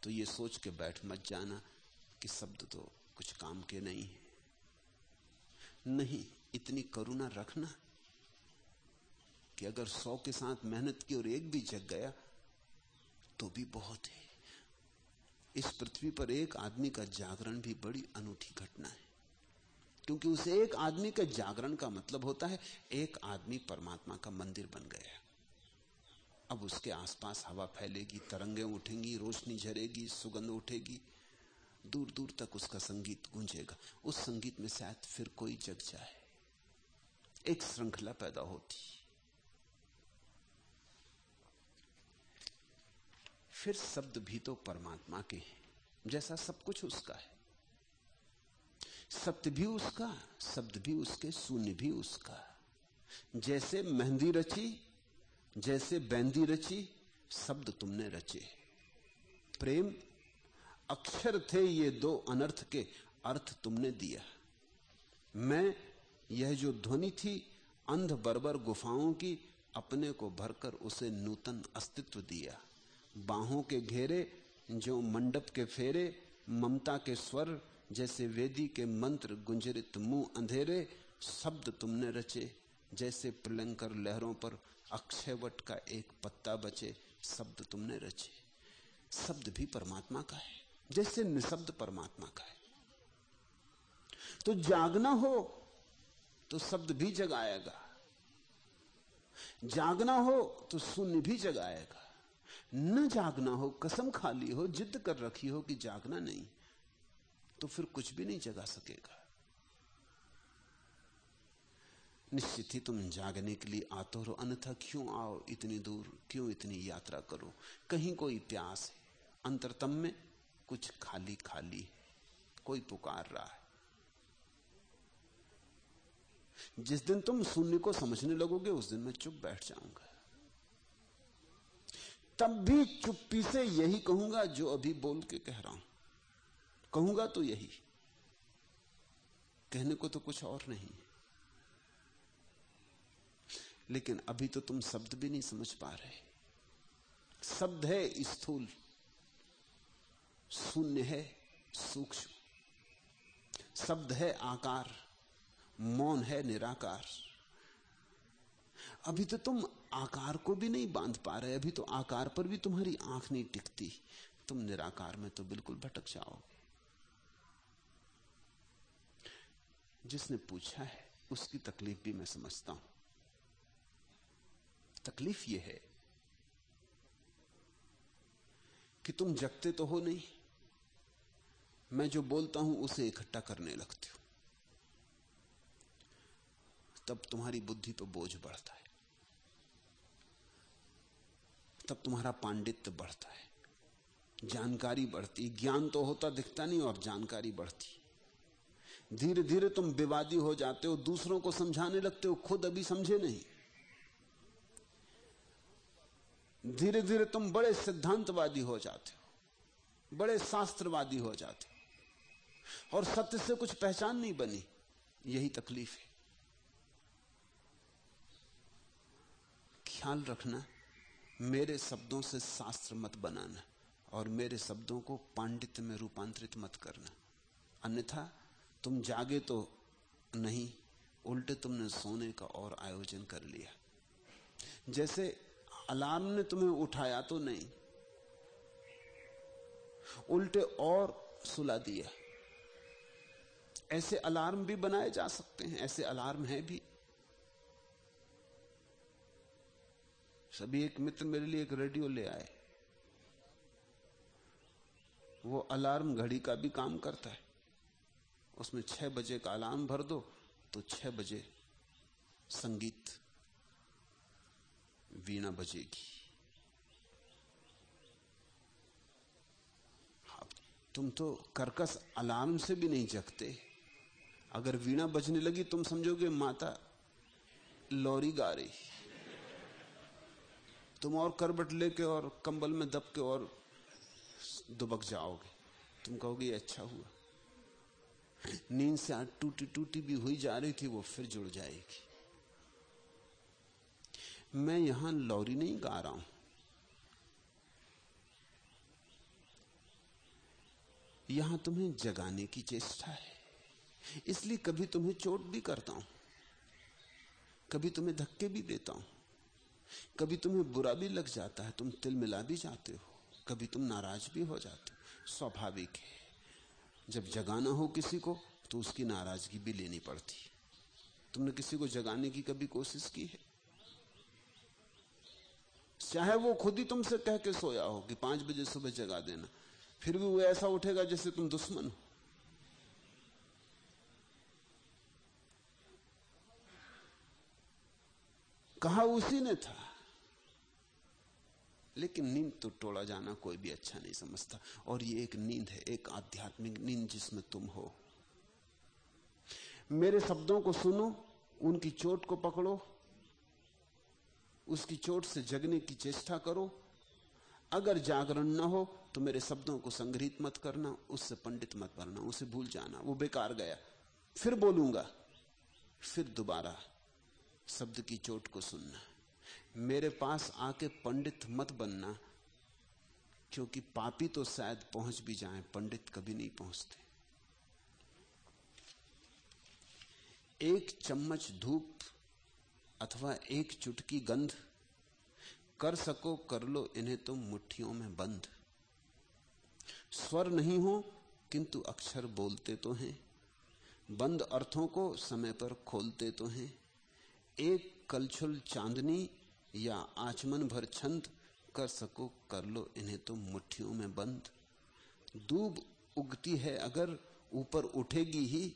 तो ये सोच के बैठ मत जाना कि शब्द तो कुछ काम के नहीं है। नहीं इतनी करुणा रखना कि अगर सौ के साथ मेहनत की और एक भी जग गया तो भी बहुत है। इस पृथ्वी पर एक आदमी का जागरण भी बड़ी अनूठी घटना है। क्योंकि उस एक आदमी के जागरण का मतलब होता है, एक आदमी परमात्मा का मंदिर बन गया। अब उसके आसपास हवा फैलेगी, तरंगें उठेंगी, रोशनी झरेगी, सुगंध उठेगी। दूर दूर तक उसका संगीत गूंजेगा। उस संगीत में शायद फिर कोई जग जाए। एक श्रृंखला पैदा होती। फिर शब्द भी तो परमात्मा के हैं, जैसा सब कुछ उसका है। सत्य भी उसका, शब्द भी उसके, शून्य भी उसका। जैसे मेहंदी रची, जैसे बैंदी रची, शब्द तुमने रचे प्रेम, अक्षर थे ये दो अनर्थ के, अर्थ तुमने दिया। मैं यह जो ध्वनि थी अंध बरबर गुफाओं की, अपने को भरकर उसे नूतन अस्तित्व दिया। बाहों के घेरे, जो मंडप के फेरे, ममता के स्वर, जैसे वेदी के मंत्र गुंजरित मुँह अंधेरे, शब्द तुमने रचे, जैसे प्रलंकर लहरों पर अक्षयवट का एक पत्ता बचे, शब्द तुमने रचे। शब्द भी परमात्मा का है, जैसे निशब्द परमात्मा का है। तो जागना हो तो शब्द भी जगाएगा। जागना हो तो शून्य भी जगाएगा। न जागना हो, कसम खाली हो, जिद कर रखी हो कि जागना नहीं तो फिर कुछ भी नहीं जगा सकेगा। निश्चित ही तुम जागने के लिए आते हो, अन्यथा क्यों आओ इतनी दूर, क्यों इतनी यात्रा करो? कहीं कोई प्यास है, अंतरतम में कुछ खाली खाली है, कोई पुकार रहा है। जिस दिन तुम शून्य को समझने लगोगे, उस दिन मैं चुप बैठ जाऊँगा। तब भी चुप्पी से यही कहूँगा जो अभी बोल के कह रहा हूँ। कहूँगा तो यही। कहने को तो कुछ और नहीं। लेकिन अभी तो तुम शब्द भी नहीं समझ पा रहे। शब्द है, स्थूल। शून्य है, सूक्ष्म। शब्द है, आकार। मौन है निराकार। अभी तो तुम आकार को भी नहीं बाँध पा रहे, अभी तो आकार पर भी तुम्हारी आँख नहीं टिकती। तुम निराकार में तो बिल्कुल भटक जाओगे जिसने पूछा है, उसकी तकलीफ़ भी मैं समझता हूँ। तकलीफ़ यह है कि तुम जगते तो हो नहीं। मैं जो बोलता हूँ, उसे इकट्ठा करने लगते हो। तब तुम्हारी बुद्धि पर बोझ बढ़ता है। तब तुम्हारा पांडित्य बढ़ता है। जानकारी बढ़ती, ज्ञान तो होता दिखता नहीं और जानकारी बढ़ती। धीरे धीरे तुम विवादी हो जाते हो, दूसरों को समझाने लगते हो, खुद अभी समझे नहीं। धीरे धीरे तुम बड़े सिद्धांतवादी हो जाते हो, बड़े शास्त्रवादी हो जाते हो और सत्य से कुछ पहचान नहीं बनी। यही तकलीफ़ है। ख्याल रखना, मेरे शब्दों से शास्त्र मत बनाना और मेरे शब्दों को पांडित्य में रूपांतरित मत करना। अन्यथा, तुम जागे तो नहीं, उल्टे तुमने सोने का और आयोजन कर लिया। जैसे अलार्म ने तुम्हें उठाया तो नहीं, उल्टे और सुला दिया। ऐसे अलार्म भी बनाए जा सकते हैं, ऐसे अलार्म है भी। सभी एक मित्र मेरे लिए एक रेडियो ले आए। वो अलार्म घड़ी का भी काम करता है। उसमें छह बजे का अलार्म भर दो तो छह बजे संगीत वीणा बजेगी। तुम तो कर्कश अलार्म से भी नहीं जगते। अगर वीणा बजने लगी, तुम समझोगे, माता, लौरी गा रही। तुम और करबट लेके और कंबल में दब के और दुबक जाओगे। तुम कहोगे अच्छा हुआ। नींद से आज टूटी टूटी भी हुई जा रही थी, वो फिर जुड़ जाएगी। मैं यहाँ लौरी नहीं गा रहा हूँ। यहाँ तुम्हें जगाने की चेष्टा है। इसलिए कभी तुम्हें चोट भी करता हूँ। कभी तुम्हें धक्के भी देता हूँ। कभी तुम्हें बुरा भी लग जाता है, तुम तिल मिला भी जाते हो, कभी तुम नाराज़ भी हो जाते हो। स्वाभाविक है। जब जगाना हो किसी को तो उसकी नाराज़गी भी लेनी पड़ती तुमने किसी को जगाने की कभी कोशिश की है? चाहे वो खुद ही तुमसे कह के सोया हो कि पाँच बजे सुबह जगा देना, फिर भी वो ऐसा उठेगा जैसे तुम दुश्मन हो। कहा उसी ने था। लेकिन नींद तो टोड़ा जाना कोई भी अच्छा नहीं समझता। और ये एक नींद है, एक आध्यात्मिक नींद जिसमें तुम हो। मेरे शब्दों को सुनो, उनकी चोट को पकड़ो, उसकी चोट से जगने की चेष्टा करो। अगर जागरण ना हो तो मेरे शब्दों को संग्रहित मत करना, उससे पंडित मत बनना, उसे भूल जाना, वो बेकार गया। फिर बोलूँगा, फिर दोबारा शब्द की चोट को सुनना। मेरे पास आके पंडित मत बनना, क्योंकि पापी तो शायद पहुँच भी जाए, पंडित कभी नहीं पहुँचते। एक चम्मच धूप अथवा एक चुटकी गंध, कर सको, कर लो, इन्हें तुम तो मुट्ठियों में बंद स्वर नहीं हो, किंतु अक्षर बोलते तो हैं, बंद अर्थों को समय पर खोलते तो हैं। एक कलछुल चांदनी या आचमन भर छंद कर सको, कर लो, इन्हें तो मुट्ठियों में बंद। दूब उगती है अगर, ऊपर उठेगी ही,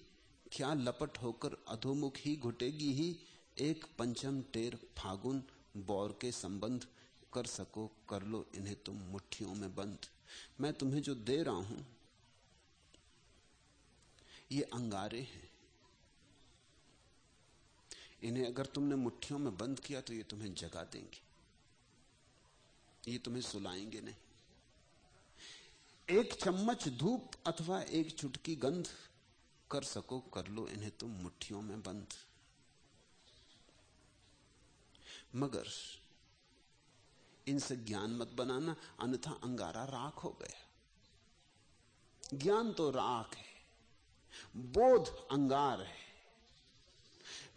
क्या लपट होकर अधोमुख ही घुटेगी ही, एक पंचम टेर फागुन, बौर के संबंध कर सको, कर लो, इन्हें तुम मुट्ठियों में बंद। मैं तुम्हें जो दे रहा हूँ, ये अंगारे हैं। इन्हें अगर तुमने मुट्ठियों में बंद किया तो ये तुम्हें जगा देंगे। ये तुम्हें सुलाएँगे नहीं। एक चम्मच धूप अथवा एक चुटकी गंध कर सको, कर लो, इन्हें तुम मुट्ठियों में बंद। मगर इनसे ज्ञान मत बनाना, अन्यथा अंगारा राख हो गया। ज्ञान तो राख है, बोध अंगार है।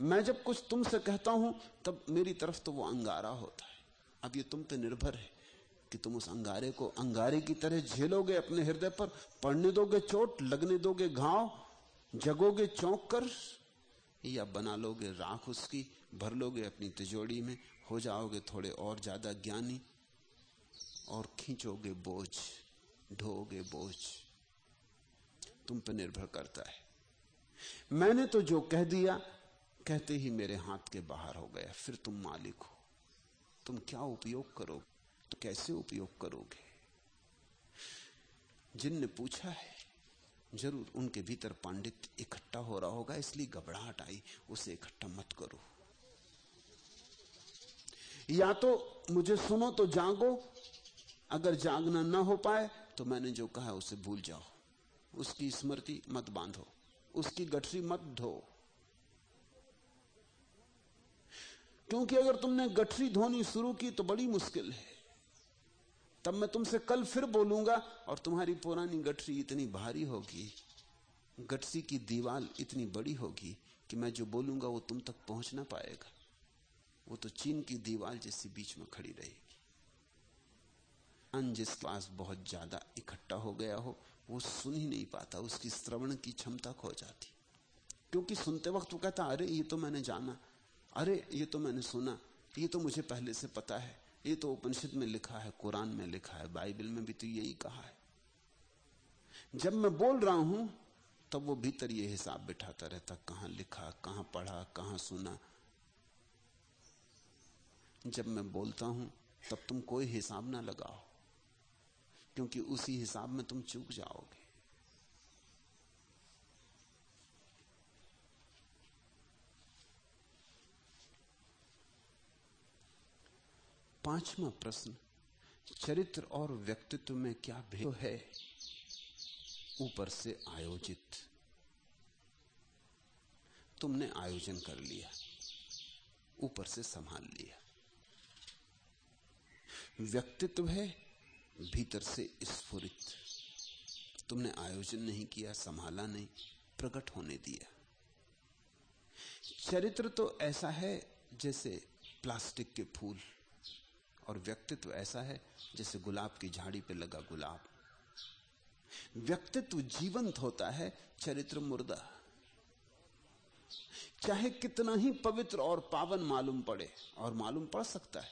मैं जब कुछ तुमसे कहता हूँ, तब मेरी तरफ़ तो वो अंगारा होता है। अब ये तुम पे निर्भर है कि तुम उस अंगारे को अंगारे की तरह झेलोगे अपने हृदय पर पड़ने दोगे चोट, लगने दोगे घाव, जगोगे चौंक कर, या बना लोगे राख उसकी, भर लोगे अपनी तिजोड़ी में, हो जाओगे थोड़े और ज़्यादा ज्ञानी, और खींचोगे बोझ ढोगे बोझ। तुम पर निर्भर करता है। मैंने तो जो कह दिया कहते ही मेरे हाथ के बाहर हो गया। फिर तुम मालिक हो। तुम क्या उपयोग करोगे? तो कैसे उपयोग करोगे? जिनने पूछा है, ज़रूर उनके भीतर पांडित इकट्ठा हो रहा होगा, इसलिए घबराहट आई। उसे इकट्ठा मत करो। या तो मुझे सुनो तो जागो। अगर जागना ना हो पाए तो मैंने जो कहा उसे भूल जाओ। उसकी स्मृति मत बांधो। उसकी गठरी मत धो। क्योंकि अगर तुमने गठरी धोनी शुरू की तो बड़ी मुश्किल है। तब मैं तुमसे कल फिर बोलूँगा, और तुम्हारी पुरानी गठरी इतनी भारी होगी, गठरी की दीवाल इतनी बड़ी होगी कि मैं जो बोलूँगा वो तुम तक पहुँच ना पाएगा। वो तो चीन की दीवाल जैसी बीच में खड़ी रहेगी। अन जिस पास बहुत ज़्यादा इकट्ठा हो गया हो, वो सुन ही नहीं पाता, उसकी श्रवण की क्षमता खो जाती। क्योंकि सुनते वक्त वो कहता, अरे, ये तो मैंने जाना। अरे, ये तो मैंने सुना। ये तो मुझे पहले से पता है। ये तो उपनिषद में लिखा है, कुरान में लिखा है, बाइबल में भी तो यही कहा है। जब मैं बोल रहा हूँ, तब वो भीतर ये हिसाब बिठाता रहता, कहाँ लिखा, कहाँ पढ़ा, कहाँ सुना। जब मैं बोलता हूँ, तब तुम कोई हिसाब ना लगाओ, क्योंकि उसी हिसाब में तुम चूक जाओगे। पांचवा प्रश्न, चरित्र और व्यक्तित्व में क्या भेद है? ऊपर से आयोजित। तुमने आयोजन कर लिया, ऊपर से संभाल लिया। व्यक्तित्व है, भीतर से स्फुरित। तुमने आयोजन नहीं किया, संभाला नहीं, प्रकट होने दिया। चरित्र तो ऐसा है जैसे प्लास्टिक के फूल। और व्यक्तित्व ऐसा है जैसे गुलाब की झाड़ी पे लगा गुलाब। व्यक्तित्व जीवंत होता है चरित्र मुर्दा। चाहे कितना ही पवित्र और पावन मालूम पड़े, और मालूम पड़ सकता है,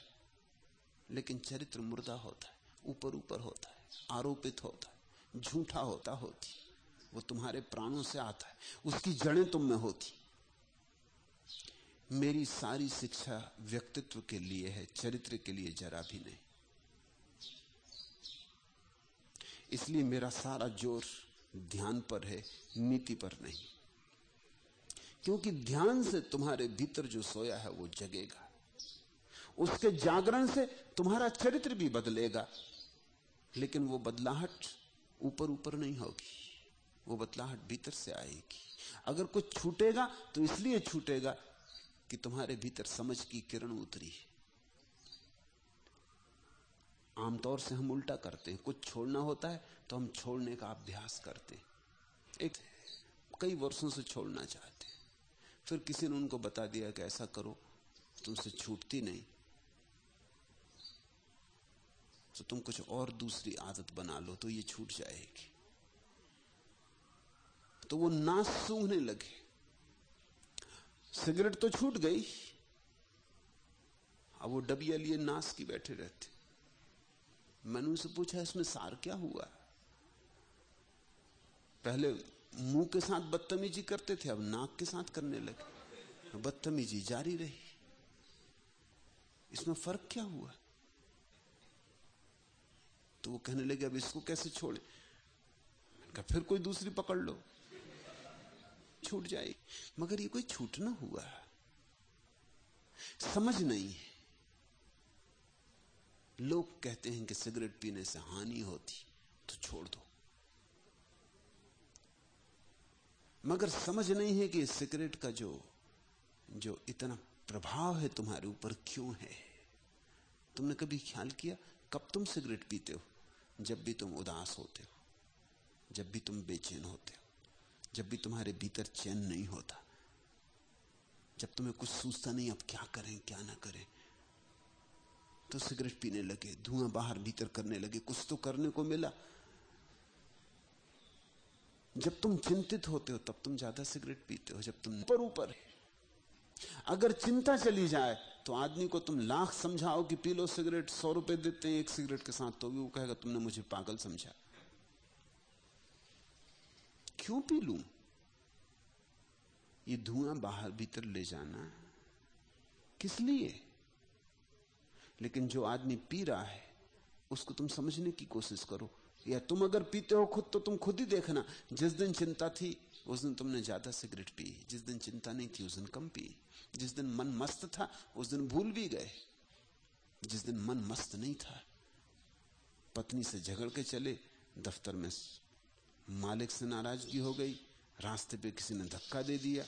लेकिन चरित्र मुर्दा होता है, ऊपर ऊपर होता है, आरोपित होता है, झूठा होता होती, वो तुम्हारे प्राणों से आता है, उसकी जड़ें तुम में होती। मेरी सारी शिक्षा व्यक्तित्व के लिए है, चरित्र के लिए जरा भी नहीं। इसलिए मेरा सारा ज़ोर ध्यान पर है, नीति पर नहीं। क्योंकि ध्यान से तुम्हारे भीतर जो सोया है, वो जगेगा। उसके जागरण से तुम्हारा चरित्र भी बदलेगा। लेकिन वो बदलाहट ऊपर ऊपर नहीं होगी, वो बदलाहट भीतर से आएगी। अगर कुछ छूटेगा तो इसलिए छूटेगा कि तुम्हारे भीतर समझ की किरण उतरी आमतौर से हम उल्टा करते हैं। कुछ छोड़ना होता है तो हम छोड़ने का अभ्यास करते हैं। एक, कई वर्षों से छोड़ना चाहते हैं। फिर किसी ने उनको बता दिया कि ऐसा करो, तुमसे छूटती नहीं। तो तुम कुछ और दूसरी आदत बना लो तो ये छूट जाएगी। तो वो नाश सूंघने लगे। सिगरेट तो छूट गई। अब वो डबिया लिए नाश की बैठे रहते। मैंने उनसे पूछा, इसमें सार क्या हुआ? पहले मुँह के साथ बदतमीजी करते थे, अब नाक के साथ करने लगे। बदतमीजी जारी रही। इसमें फ़र्क क्या हुआ? तो वो कहने लगे, अब इसको कैसे छोड़े? फिर कोई दूसरी पकड़ लो। छूट जाए। मगर ये कोई छूटना हुआ। समझ नहीं है। लोग कहते हैं कि सिगरेट पीने से हानि होती तो छोड़ दो। मगर समझ नहीं है कि सिगरेट का जो जो इतना प्रभाव है तुम्हारे ऊपर क्यों है। तुमने कभी ख्याल किया, कब तुम सिगरेट पीते हो? जब भी तुम उदास होते हो, जब भी तुम बेचैन होते हो। जब भी तुम्हारे भीतर चैन नहीं होता, जब तुम्हें कुछ सूझता नहीं अब क्या करें, क्या ना करें तो सिगरेट पीने लगे, धुआँ बाहर भीतर करने लगे, कुछ तो करने को मिला। जब तुम चिंतित होते हो, तब तुम ज़्यादा सिगरेट पीते हो, जब तुम ऊपर ऊपर अगर चिंता चली जाए तो आदमी को तुम लाख समझाओ कि पी लो सिगरेट, सौ रुपए देते हैं, एक सिगरेट के साथ तो भी वो कहेगा, तुमने मुझे पागल समझा। क्यों पी लू? ये धुआँ बाहर भीतर ले जाना किस लिए? लेकिन जो आदमी पी रहा है, उसको तुम समझने की कोशिश करो। या तुम अगर पीते हो खुद तो तुम खुद ही देखना। जिस दिन चिंता थी, उस दिन तुमने ज़्यादा सिगरेट पी। जिस दिन चिंता नहीं थी, उस दिन कम पी। जिस दिन मन मस्त था, उस दिन भूल भी गए। जिस दिन मन मस्त नहीं था, पत्नी से झगड़ के चले, दफ्तर में मालिक से नाराज़गी हो गई, रास्ते पे किसी ने धक्का दे दिया।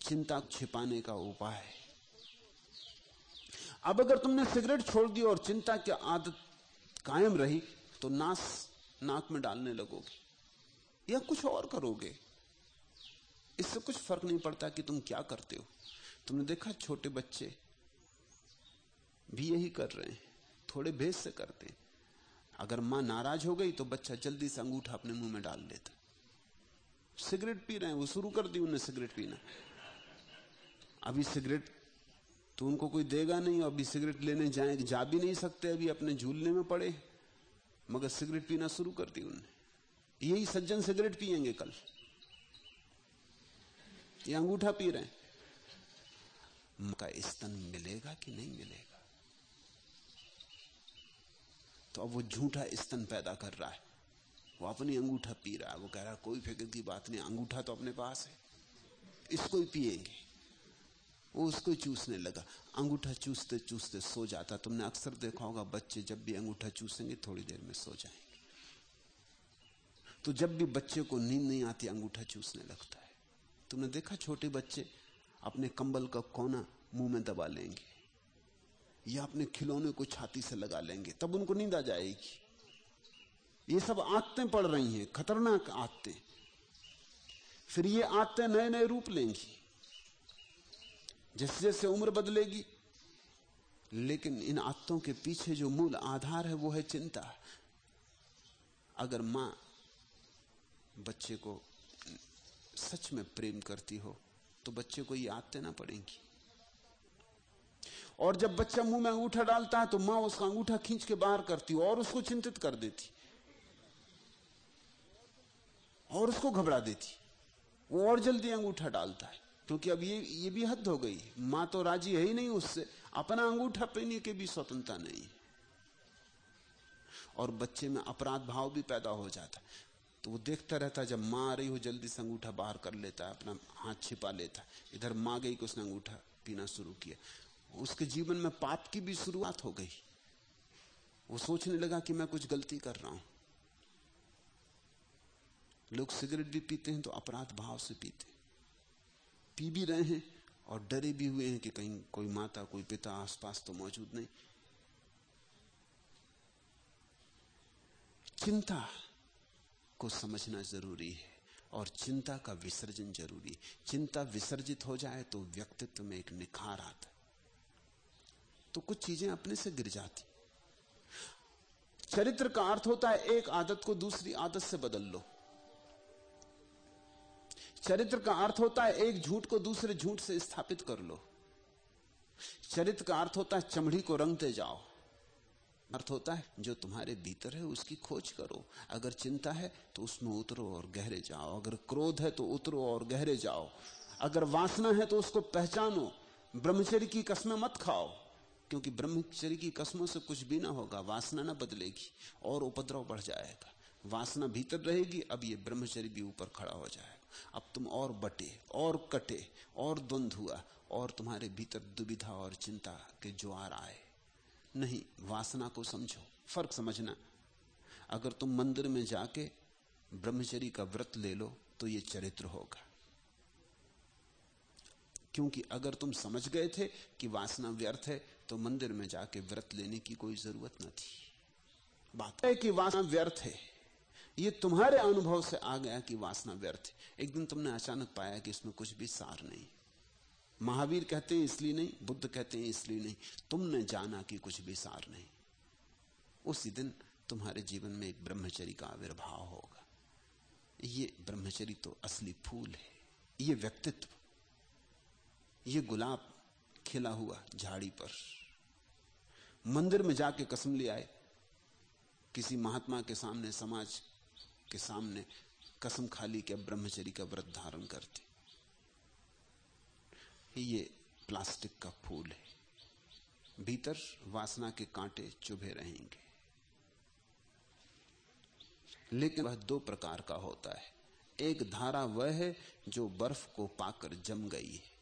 चिंता छिपाने का उपाय है। अब अगर तुमने सिगरेट छोड़ दी और चिंता की आदत कायम रही तो नास नाक में डालने लगोगे या कुछ और करोगे। इससे कुछ फ़र्क नहीं पड़ता कि तुम क्या करते हो। तुमने देखा छोटे बच्चे भी यही कर रहे हैं, थोड़े भेद से करते हैं। अगर माँ नाराज़ हो गई तो बच्चा जल्दी से अंगूठा अपने मुँह में डाल लेता सिगरेट पी रहे हैं, वो शुरू कर दी उन्हें सिगरेट पीना। अभी सिगरेट तो उनको कोई देगा नहीं, अभी सिगरेट लेने जाए, जा भी नहीं सकते, अभी अपने झूलने में पड़े। मगर सिगरेट पीना शुरू कर दी उन्हें यही सज्जन सिगरेट पिएँगे कल। ये अंगूठा पी रहे हैं। का स्तन मिलेगा कि नहीं मिलेगा? तो अब वो झूठा स्तन पैदा कर रहा है। वो अपनी अंगूठा पी रहा है। वो कह रहा है, कोई फ़िक्र की बात नहीं, अंगूठा तो अपने पास है। इसको ही पिएँगे। वो उसको चूसने लगा। अंगूठा चूसते चूसते सो जाता। तुमने अक्सर देखा होगा, बच्चे जब भी अंगूठा चूसेंगे, थोड़ी देर में सो जाएँगे। तो जब भी बच्चे को नींद नहीं आती, अंगूठा चूसने लगता है। तुमने देखा छोटे बच्चे अपने कंबल का कोना मुँह में दबा लेंगे? या अपने खिलौने को छाती से लगा लेंगे, तब उनको नींद आ जाएगी। ये सब आदतें पड़ रही हैं, खतरनाक आदतें। फिर ये आदतें नए नए रूप लेंगी। जैसे जैसे उम्र बदलेगी, लेकिन इन आदतों के पीछे जो मूल आधार है, वो है चिंता। अगर माँ बच्चे को सच में प्रेम करती हो तो बच्चे को ये आदतें ना पड़ेंगी। और जब बच्चा मुँह में अंगूठा डालता है तो माँ उसका अंगूठा खींच के बाहर करती और उसको चिंतित कर देती और उसको घबरा देती वो और जल्दी अंगूठा डालता है। क्योंकि अब ये ये भी हद हो गई माँ तो राज़ी है ही नहीं उससे। अपना अंगूठा पहनने के भी स्वतंत्रता नहीं और बच्चे में अपराध भाव भी पैदा हो जाता है। तो वो देखता रहता जब माँ आ रही हो, जल्दी से अंगूठा बाहर कर लेता है, अपना हाथ छिपा लेता है। इधर माँ गई कि उसने अंगूठा पीना शुरू किया। उसके जीवन में पाप की भी शुरुआत हो गई। वो सोचने लगा कि मैं कुछ गलती कर रहा हूँ। लोग सिगरेट भी पीते हैं तो अपराध भाव से पीते पी भी रहे हैं और डरे भी हुए हैं कि कहीं कोई माता, कोई पिता आसपास तो मौजूद नहीं। चिंता को समझना ज़रूरी है और चिंता का विसर्जन ज़रूरी चिंता विसर्जित हो जाए तो व्यक्तित्व में एक निखार आता तो कुछ चीज़ें अपने से गिर जाती। चरित्र का अर्थ होता है, एक आदत को दूसरी आदत से बदल लो। चरित्र का अर्थ होता है, एक झूठ को दूसरे झूठ से स्थापित कर लो। चरित्र का अर्थ होता है, चमड़ी को रंगते जाओ। अर्थ होता है, जो तुम्हारे भीतर है, उसकी खोज करो। अगर चिंता है तो उसमें उतरो और गहरे जाओ। अगर क्रोध है तो उतरो और गहरे जाओ। अगर वासना है तो उसको पहचानो। ब्रह्मचर्य की कस्में मत खाओ। क्योंकि ब्रह्मचर्य की कस्मों से कुछ भी ना होगा, वासना ना बदलेगी और उपद्रव बढ़ जाएगा। वासना भीतर रहेगी, अब ये ब्रह्मचर्य भी ऊपर खड़ा हो जाएगा। अब तुम और बटे, और कटे, और द्वंद हुआ, और तुम्हारे भीतर दुविधा और चिंता के ज्वार आए। नहीं, वासना को समझो, फ़र्क समझना। अगर तुम मंदिर में जाके ब्रह्मचरी का व्रत ले लो तो ये चरित्र होगा। क्योंकि अगर तुम समझ गए थे कि वासना व्यर्थ है तो मंदिर में जाके व्रत लेने की कोई ज़रूरत न थी। बात है कि वासना व्यर्थ है। ये तुम्हारे अनुभव से आ गया कि वासना व्यर्थ है। एक दिन तुमने अचानक पाया कि इसमें कुछ भी सार नहीं। महावीर कहते हैं इसलिए नहीं, बुद्ध कहते हैं इसलिए नहीं। तुमने जाना कि कुछ भी सार नहीं। उसी दिन तुम्हारे जीवन में एक ब्रह्मचरी का आविर्भाव होगा। ये ब्रह्मचरी तो असली फूल है। ये व्यक्तित्व ये गुलाब खिला हुआ झाड़ी पर। मंदिर में जाके कसम ले आए। किसी महात्मा के सामने, समाज के सामने कसम खाली के ब्रह्मचरी का व्रत धारण करते। ये प्लास्टिक का फूल है। भीतर वासना के कांटे चुभे रहेंगे। लेकिन वह दो प्रकार का होता है। एक धारा वह है जो बर्फ़ को पाकर जम गई है।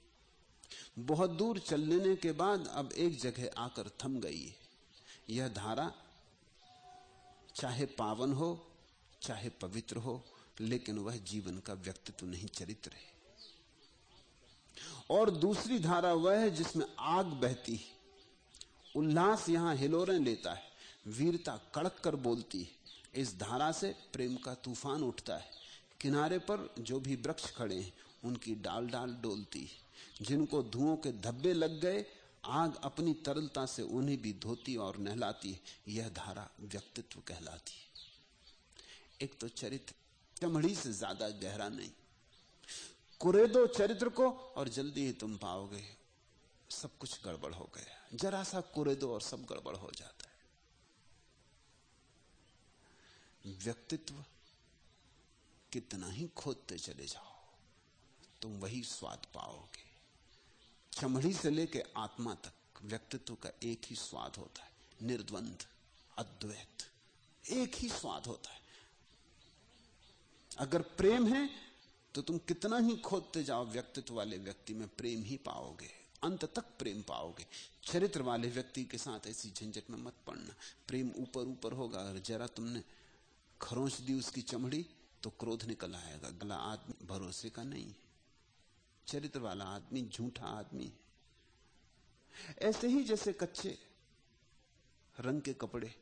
बहुत दूर चल लेने के बाद अब एक जगह आकर थम गई है। यह धारा चाहे पावन हो, चाहे पवित्र हो, लेकिन वह जीवन का व्यक्तित्व नहीं, चरित्र है। और दूसरी धारा वह है जिसमें आग बहती है। उल्लास यहाँ हिलोरें लेता है, वीरता कड़क कर बोलती है। इस धारा से प्रेम का तूफ़ान उठता है। किनारे पर जो भी वृक्ष खड़े हैं, उनकी डाल डाल डोलती है। जिनको धुओं के धब्बे लग गए, आग अपनी तरलता से उन्हें भी धोती और नहलाती। यह धारा व्यक्तित्व कहलाती। एक तो चरित्र चमड़ी से ज़्यादा गहरा नहीं। कुरे दो चरित्र को और जल्दी ही तुम पाओगे। सब कुछ गड़बड़ हो गया। जरा सा कुरे दो और सब गड़बड़ हो जाता है। व्यक्तित्व कितना ही खोदते चले जाओ, तुम वही स्वाद पाओगे। चमड़ी से लेके आत्मा तक व्यक्तित्व का एक ही स्वाद होता है, निर्द्वंद, अद्वैत। एक ही स्वाद होता है। अगर प्रेम है तो तुम कितना ही खोदते जाओ, व्यक्तित्व वाले व्यक्ति में प्रेम ही पाओगे, अंत तक प्रेम पाओगे। चरित्र वाले व्यक्ति के साथ ऐसी झंझट में मत पड़ना। प्रेम ऊपर ऊपर होगा अगर जरा तुमने खरोच दी उसकी चमड़ी तो क्रोध निकल आएगा। गला आदमी भरोसे का नहीं। चरित्र वाला आदमी, झूठा आदमी ऐसे ही जैसे कच्चे रंग के कपड़े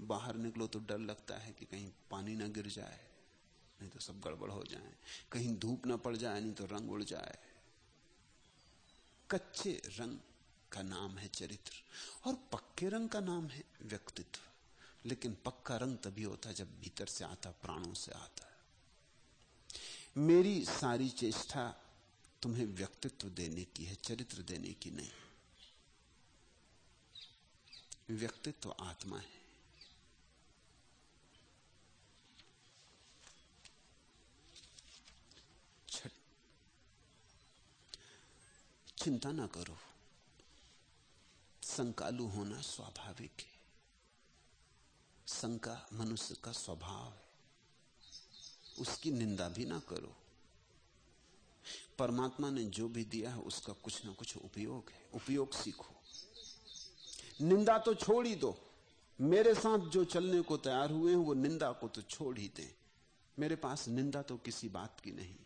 बाहर निकलो तो डर लगता है कि कहीं पानी ना गिर जाए, नहीं तो सब गड़बड़ हो जाए। कहीं धूप ना पड़ जाए, नहीं तो रंग उड़ जाए। कच्चे रंग का नाम है चरित्र, और पक्के रंग का नाम है व्यक्तित्व। लेकिन पक्का रंग तभी होता है जब भीतर से आता, प्राणों से आता है। मेरी सारी चेष्टा तुम्हें व्यक्तित्व देने की है, चरित्र देने की नहीं। व्यक्तित्व आत्मा है। चिंता ना करो। संकालु होना स्वाभाविक है। शंका मनुष्य का स्वभाव है। उसकी निंदा भी ना करो। परमात्मा ने जो भी दिया है, उसका कुछ ना कुछ उपयोग है। उपयोग सीखो। निंदा तो छोड़ ही दो। मेरे साथ जो चलने को तैयार हुए हैं, वो निंदा को तो छोड़ ही दें। मेरे पास निंदा तो किसी बात की नहीं।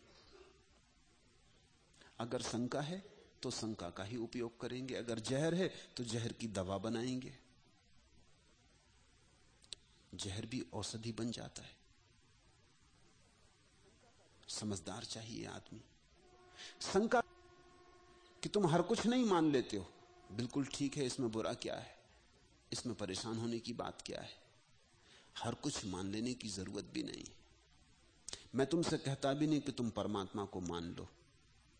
अगर शंका है तो शंका का ही उपयोग करेंगे। अगर जहर है तो जहर की दवा बनाएँगे। जहर भी औषधि बन जाता है। समझदार चाहिए आदमी। शंका कि तुम हर कुछ नहीं मान लेते हो। बिल्कुल ठीक है, इसमें बुरा क्या है? इसमें परेशान होने की बात क्या है? हर कुछ मान लेने की ज़रूरत भी नहीं। मैं तुमसे कहता भी नहीं कि तुम परमात्मा को मान लो।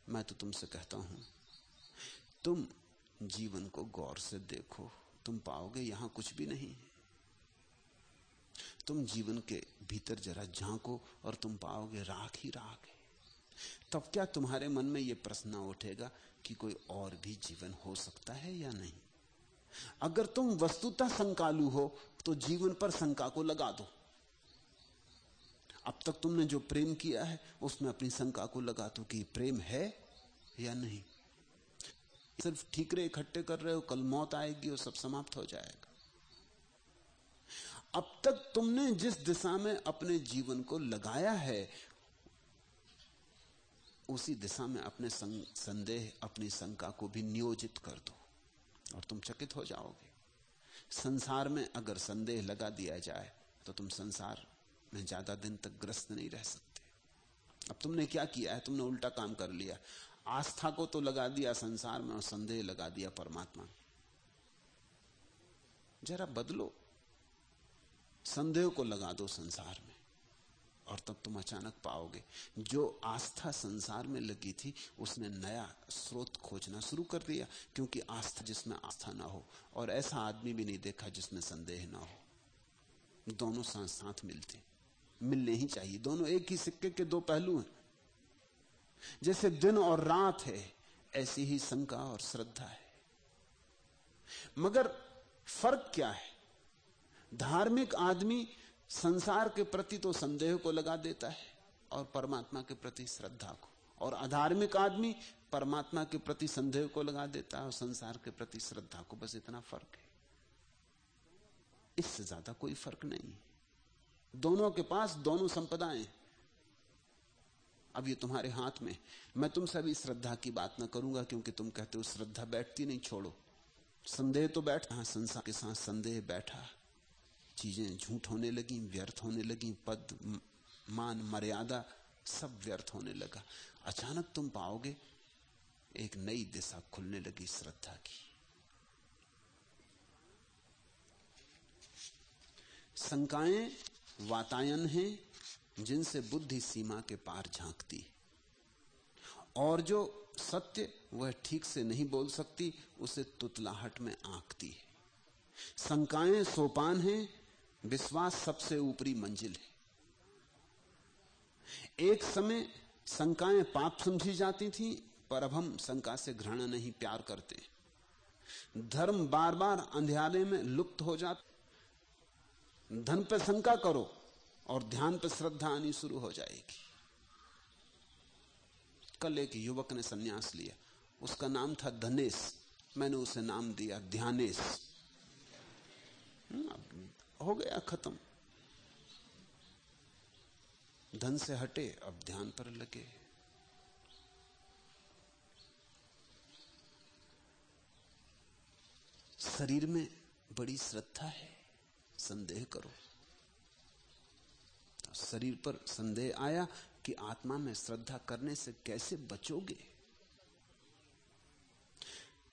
मैं तो तुमसे कहता हूँ, तुम जीवन को गौर से देखो। तुम पाओगे यहाँ कुछ भी नहीं है। तुम जीवन के भीतर जरा झांको और तुम पाओगे राख ही राख है। तब क्या तुम्हारे मन में यह प्रश्न उठेगा कि कोई और भी जीवन हो सकता है या नहीं? अगर तुम वस्तुतः संकालु हो तो जीवन पर शंका को लगा दो। अब तक तुमने जो प्रेम किया है, उसमें अपनी शंका को लगा दो कि प्रेम है या नहीं। सिर्फ़ ठीकरे इकट्ठे कर रहे हो, कल मौत आएगी और सब समाप्त हो जाएगा। अब तक तुमने जिस दिशा में अपने जीवन को लगाया है उसी दिशा में अपने संदेह, अपनी शंका को भी नियोजित कर दो। और तुम चकित हो जाओगे। संसार में अगर संदेह लगा दिया जाए तो तुम संसार में ज़्यादा दिन तक ग्रस्त नहीं रह सकते। अब तुमने क्या किया है? तुमने उल्टा काम कर लिया। आस्था को तो लगा दिया संसार में और संदेह लगा दिया परमात्मा जरा बदलो। संदेह को लगा दो संसार में। और तब तुम अचानक पाओगे। जो आस्था संसार में लगी थी, उसने नया स्रोत खोजना शुरू कर दिया, क्योंकि आस्था जिसमें आस्था ना हो, और ऐसा आदमी भी नहीं देखा जिसमें संदेह ना हो। दोनों साथ साथ मिलते। मिलने ही चाहिए। दोनों एक ही सिक्के के दो पहलू हैं। जैसे दिन और रात है, ऐसी ही शंका और श्रद्धा है। मगर फ़र्क क्या है? धार्मिक आदमी संसार के प्रति तो संदेह को लगा देता है और परमात्मा के प्रति श्रद्धा को। और अधार्मिक आदमी परमात्मा के प्रति संदेह को लगा देता है और संसार के प्रति श्रद्धा को। बस इतना फ़र्क है। इससे ज़्यादा कोई फ़र्क नहीं दोनों के पास दोनों संपदाएँ अब ये तुम्हारे हाथ में मैं तुमसे अभी श्रद्धा की बात ना करूँगा क्योंकि तुम कहते हो श्रद्धा बैठती नहीं, छोड़ो। संदेह तो बैठ। हाँ संसार के साथ संदेह बैठा। चीज़ें झूठ होने लगी, व्यर्थ होने लगी, पद, मान, मर्यादा सब व्यर्थ होने लगा। अचानक तुम पाओगे एक नई दिशा खुलने लगी श्रद्धा की। शंकाएँ वातायन हैं, जिनसे बुद्धि सीमा के पार झांकती। और जो सत्य, वह ठीक से नहीं बोल सकती, उसे तुतलाहट में आंकती है। शंकाएँ सोपान हैं विश्वास सबसे ऊपरी मंजिल है। एक समय शंकाएँ पाप समझी जाती थी पर अब हम शंका से घृणा नहीं प्यार करते। धर्म बार बार अंधियारे में लुप्त हो जाते धन पर शंका करो और ध्यान पर श्रद्धा आनी शुरू हो जाएगी। कल एक युवक ने सन्यास लिया। उसका नाम था धनेश। मैंने उसे नाम दिया ध्यानेश। हम्म, हो गया, खत्म। धन से हटे, अब ध्यान पर लगे। शरीर में बड़ी श्रद्धा है, संदेह करो। शरीर पर संदेह आया कि आत्मा में श्रद्धा करने से कैसे बचोगे?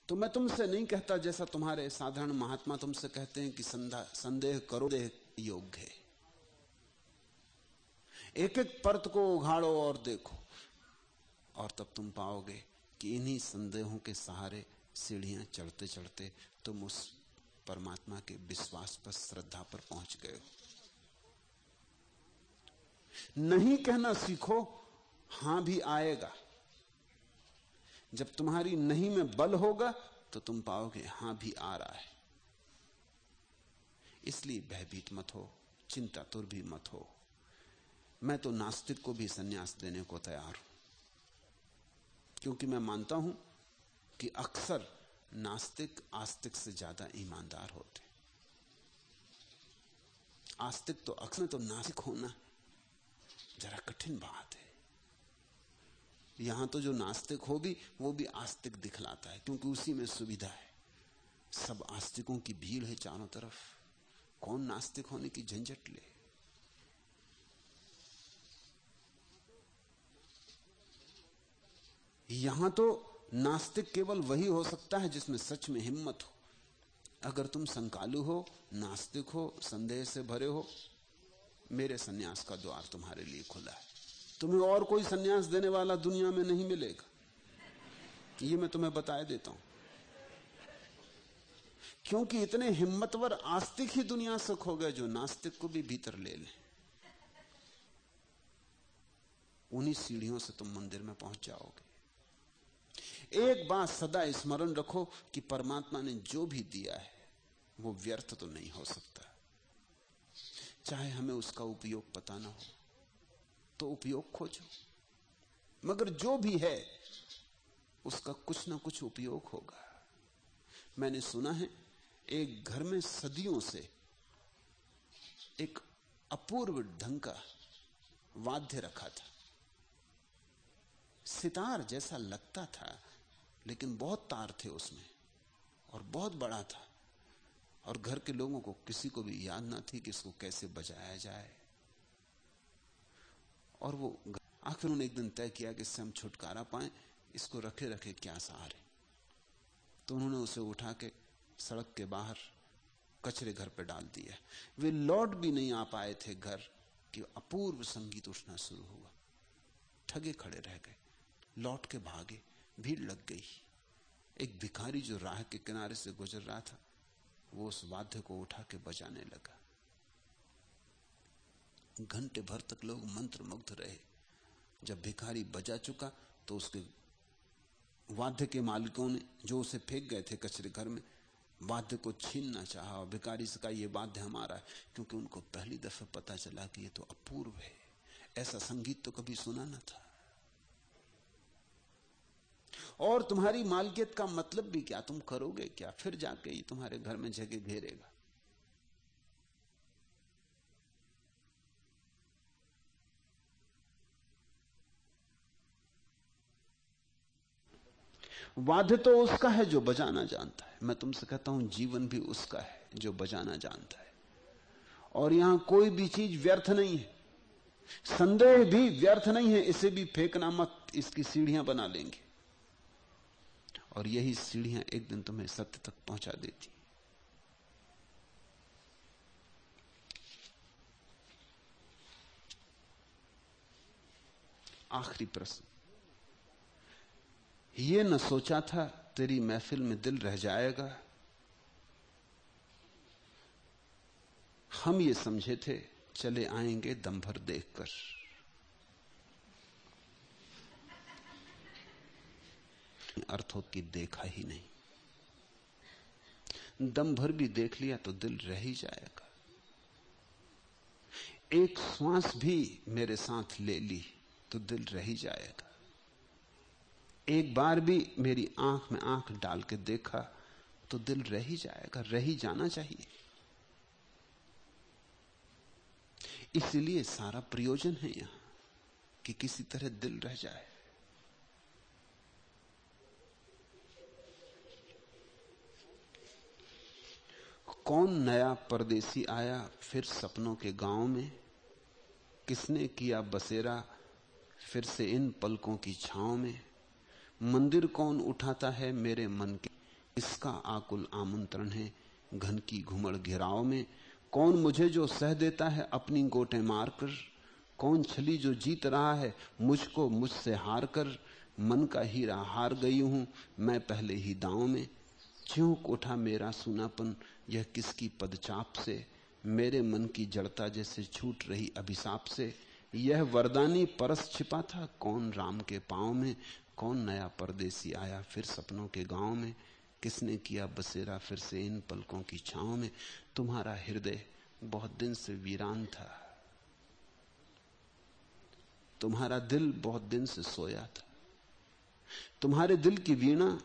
तो मैं तुमसे नहीं कहता जैसा तुम्हारे साधारण महात्मा तुमसे कहते हैं कि संदेह करो, देह योग्य है। एक एक परत को उघाड़ो और देखो। और तब तुम पाओगे कि इन्हीं संदेहों के सहारे सीढ़ियाँ चढ़ते चढ़ते तुम उस परमात्मा के विश्वास पर, श्रद्धा पर पहुँच गए हो। नहीं कहना सीखो, हाँ भी आएगा। जब तुम्हारी नहीं में बल होगा तो तुम पाओगे, हाँ भी आ रहा है। इसलिए भयभीत मत हो चिंता तुर भी मत हो। मैं तो नास्तिक को भी सन्यास देने को तैयार हूँ। क्योंकि मैं मानता हूँ कि अक्सर नास्तिक आस्तिक से ज़्यादा ईमानदार होते। आस्तिक तो अक्सर तो नास्तिक होना जरा कठिन बात यहाँ तो जो नास्तिक हो भी, वो भी आस्तिक दिखलाता है, क्योंकि उसी में सुविधा है। सब आस्तिकों की भीड़ है चारों तरफ़। कौन नास्तिक होने की झंझट ले? यहाँ तो नास्तिक केवल वही हो सकता है जिसमें सच में हिम्मत हो। अगर तुम संकालु हो, नास्तिक हो, संदेह से भरे हो, मेरे सन्यास का द्वार तुम्हारे लिए खुला है। तुम्हें और कोई सन्यास देने वाला दुनिया में नहीं मिलेगा। ये मैं तुम्हें बताए देता हूँ। क्योंकि इतने हिम्मतवर आस्तिक ही दुनिया से खो गए जो नास्तिक को भी भीतर ले लें। उन्हीं सीढ़ियों से तुम मंदिर में पहुँच जाओगे। एक बात सदा स्मरण रखो कि परमात्मा ने जो भी दिया है, वो व्यर्थ तो नहीं हो सकता। चाहे हमें उसका उपयोग पता ना हो। तो उपयोग खोजो। मगर जो भी है, उसका कुछ ना कुछ उपयोग होगा। मैंने सुना है, एक घर में सदियों से एक अपूर्व ढंग का वाद्य रखा था। सितार जैसा लगता था, लेकिन बहुत तार थे उसमें और बहुत बड़ा था। और घर के लोगों को किसी को भी याद ना थी कि इसको कैसे बजाया जाए। और वो आखिर उन्होंने एक दिन तय किया कि इससे हम छुटकारा पाए, इसको रखे रखे क्या सहारे। तो उन्होंने उसे उठा के सड़क के बाहर कचरे घर पे डाल दिया। वे लौट भी नहीं आ पाए थे घर कि अपूर्व संगीत उठना शुरू हुआ। ठगे खड़े रह गए। लौट के भागे। भीड़ लग गई। एक भिखारी जो राह के किनारे से गुजर रहा था, वो उस वाद्य को उठा के बजाने लगा। घंटे भर तक लोग मंत्र मुग्ध रहे। जब भिखारी बजा चुका तो उसके वाद्य के मालिकों ने, जो उसे फेंक गए थे कचरे घर में, वाद्य को छीनना चाहा और भिखारी से कहा यह वाद्य हमारा है। क्योंकि उनको पहली दफे पता चला कि ये तो अपूर्व है। ऐसा संगीत तो कभी सुना ना था। और तुम्हारी मालकियत का मतलब भी क्या? तुम करोगे क्या? फिर जाके ये तुम्हारे घर में जगह घेरेगा। वाद्य तो उसका है जो बजाना जानता है। मैं तुमसे कहता हूँ, जीवन भी उसका है जो बजाना जानता है। और यहाँ कोई भी चीज़ व्यर्थ नहीं है। संदेह भी व्यर्थ नहीं है, इसे भी फेंकना मत, इसकी सीढ़ियाँ बना लेंगे। और यही सीढ़ियाँ एक दिन तुम्हें सत्य तक पहुँचा देती। आखिरी प्रश्न। ये न सोचा था तेरी महफिल में दिल रह जाएगा। हम ये समझे थे, चले आएँगे दम भर देखकर। अर्थ कि देखा ही नहीं। दम भर भी देख लिया तो दिल रह ही जाएगा। एक श्वास भी मेरे साथ ले ली तो दिल रह ही जाएगा। एक बार भी मेरी आँख में आँख डाल के देखा तो दिल रह ही जाएगा, रह ही जाना चाहिए। इसलिए सारा प्रयोजन है यहाँ, कि किसी तरह दिल रह जाए। कौन नया परदेसी आया फिर सपनों के गाँव में? किसने किया बसेरा फिर से इन पलकों की छांव में? मंदिर कौन उठाता है मेरे मन के? इसका आकुल आमंत्रण है घन की घुमड़ घिराव में? कौन मुझे जो सह देता है अपनी गोटे मारकर? कौन छली जो जीत रहा है मुझको मुझसे हार कर मन का हीरा हार गई हूँ मैं पहले ही दांव में। चूक उठा मेरा सुनापन? यह किसकी पदचाप से? मेरे मन की जड़ता जैसे छूट रही अभिशाप से। यह वरदानी परस छिपा था कौन राम के पाँव में? कौन नया परदेसी आया? फिर सपनों के गाँव में किसने किया बसेरा? फिर से इन पलकों की छांव में। तुम्हारा हृदय बहुत दिन से वीरान था। तुम्हारा दिल बहुत दिन से सोया था। तुम्हारे दिल की वीणा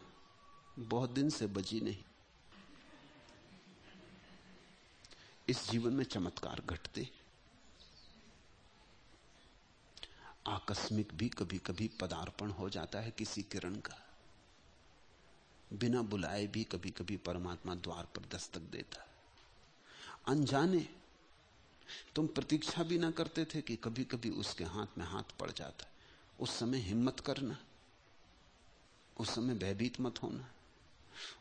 बहुत दिन से बजी नहीं। इस जीवन में चमत्कार घटते आकस्मिक भी कभी कभी पदार्पण हो जाता है किसी किरण का। बिना बुलाए भी कभी कभी परमात्मा द्वार पर दस्तक देता। अनजाने तुम प्रतीक्षा भी ना करते थे कि कभी कभी उसके हाथ में हाथ पड़ जाता। उस समय हिम्मत करना। उस समय भयभीत मत होना।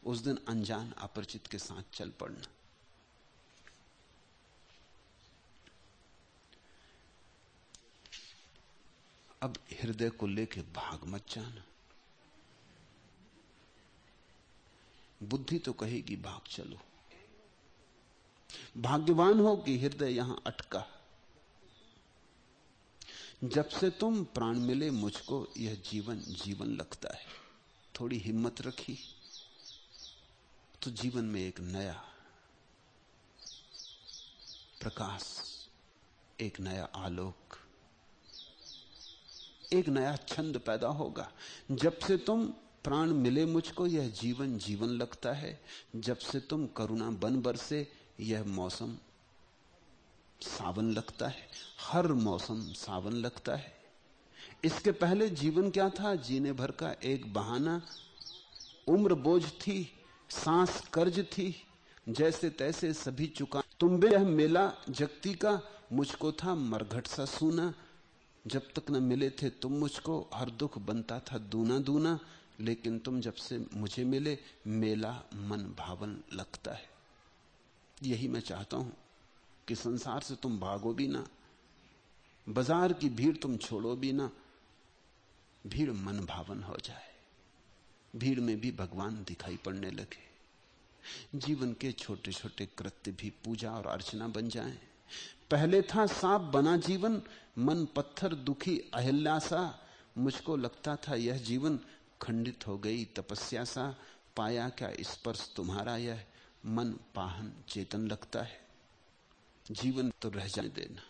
उस दिन अनजान अपरिचित के साथ चल पड़ना। अब हृदय को लेके भाग मत जाना। बुद्धि तो कहेगी, भाग चलो। भाग्यवान हो कि हृदय यहाँ अटका। जब से तुम प्राण मिले, मुझको यह जीवन जीवन लगता है। थोड़ी हिम्मत रखी तो जीवन में एक नया प्रकाश, एक नया आलोक एक नया छंद पैदा होगा। जब से तुम प्राण मिले मुझको, यह जीवन जीवन लगता है। जब से तुम करुणा बन बरसे, यह मौसम सावन लगता है। हर मौसम सावन लगता है। इसके पहले जीवन क्या था? जीने भर का एक बहाना। उम्र बोझ थी, सांस कर्ज थी। जैसे तैसे सभी चुका। तुम भी यह मेला जगती का, मुझको था मरघट सा सूना। जब तक न मिले थे तुम मुझको, हर दुख बनता था दूना दूना लेकिन तुम जब से मुझे मिले, मेला मन भावन लगता है। यही मैं चाहता हूँ कि संसार से तुम भागो भी ना, बाज़ार की भीड़ तुम छोड़ो भी ना, भीड़ मन भावन हो जाए। भीड़ में भी भगवान दिखाई पड़ने लगे। जीवन के छोटे छोटे कृत्य भी पूजा और अर्चना बन जाएँ। पहले था सांप, बना जीवन मन पत्थर दुखी अहिल्या सा मुझको लगता था यह जीवन खंडित हो गई तपस्या सा पाया क्या स्पर्श तुम्हारा यह मन पाहन चेतन लगता है। जीवन तो रह जाने देना,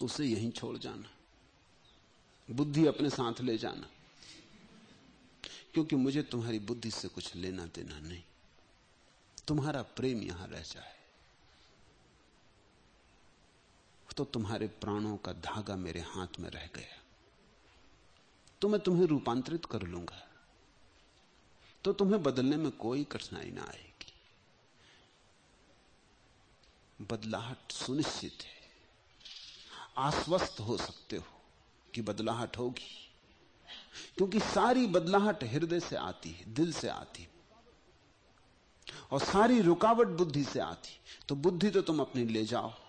उसे यहीं छोड़ जाना, बुद्धि अपने साथ ले जाना, क्योंकि मुझे तुम्हारी बुद्धि से कुछ लेना देना नहीं। तुम्हारा प्रेम यहाँ रह जाए। तो तुम्हारे प्राणों का धागा मेरे हाथ में रह गया। तो मैं तुम्हें रूपांतरित कर लूँगा। तो तुम्हें बदलने में कोई कठिनाई ना आएगी। बदलाहट सुनिश्चित है। आश्वस्त हो सकते हो कि बदलाहट होगी। क्योंकि सारी बदलाहट हृदय से आती है, दिल से आती है। और सारी रुकावट बुद्धि से आती तो बुद्धि तो तुम अपनी ले जाओ।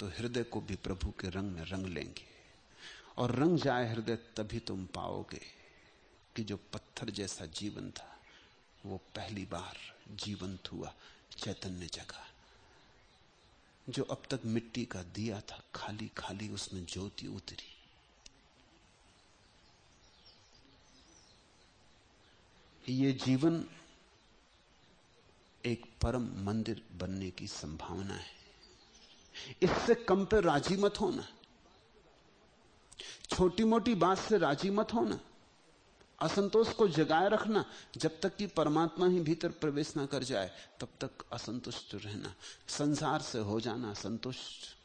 तो हृदय को भी प्रभु के रंग में रंग लेंगे। और रंग जाए हृदय, तभी तुम पाओगे कि जो पत्थर जैसा जीवन था, वो पहली बार जीवंत हुआ, चैतन्य जगा। जो अब तक मिट्टी का दिया था खाली खाली उसमें ज्योति उतरी। ये जीवन एक परम मंदिर बनने की संभावना है। इससे कम पे राज़ी मत होना। छोटी मोटी बात से राज़ी मत होना। असंतोष को जगाए रखना। जब तक कि परमात्मा ही भीतर प्रवेश ना कर जाए, तब तक असंतुष्ट रहना। संसार से हो जाना संतुष्ट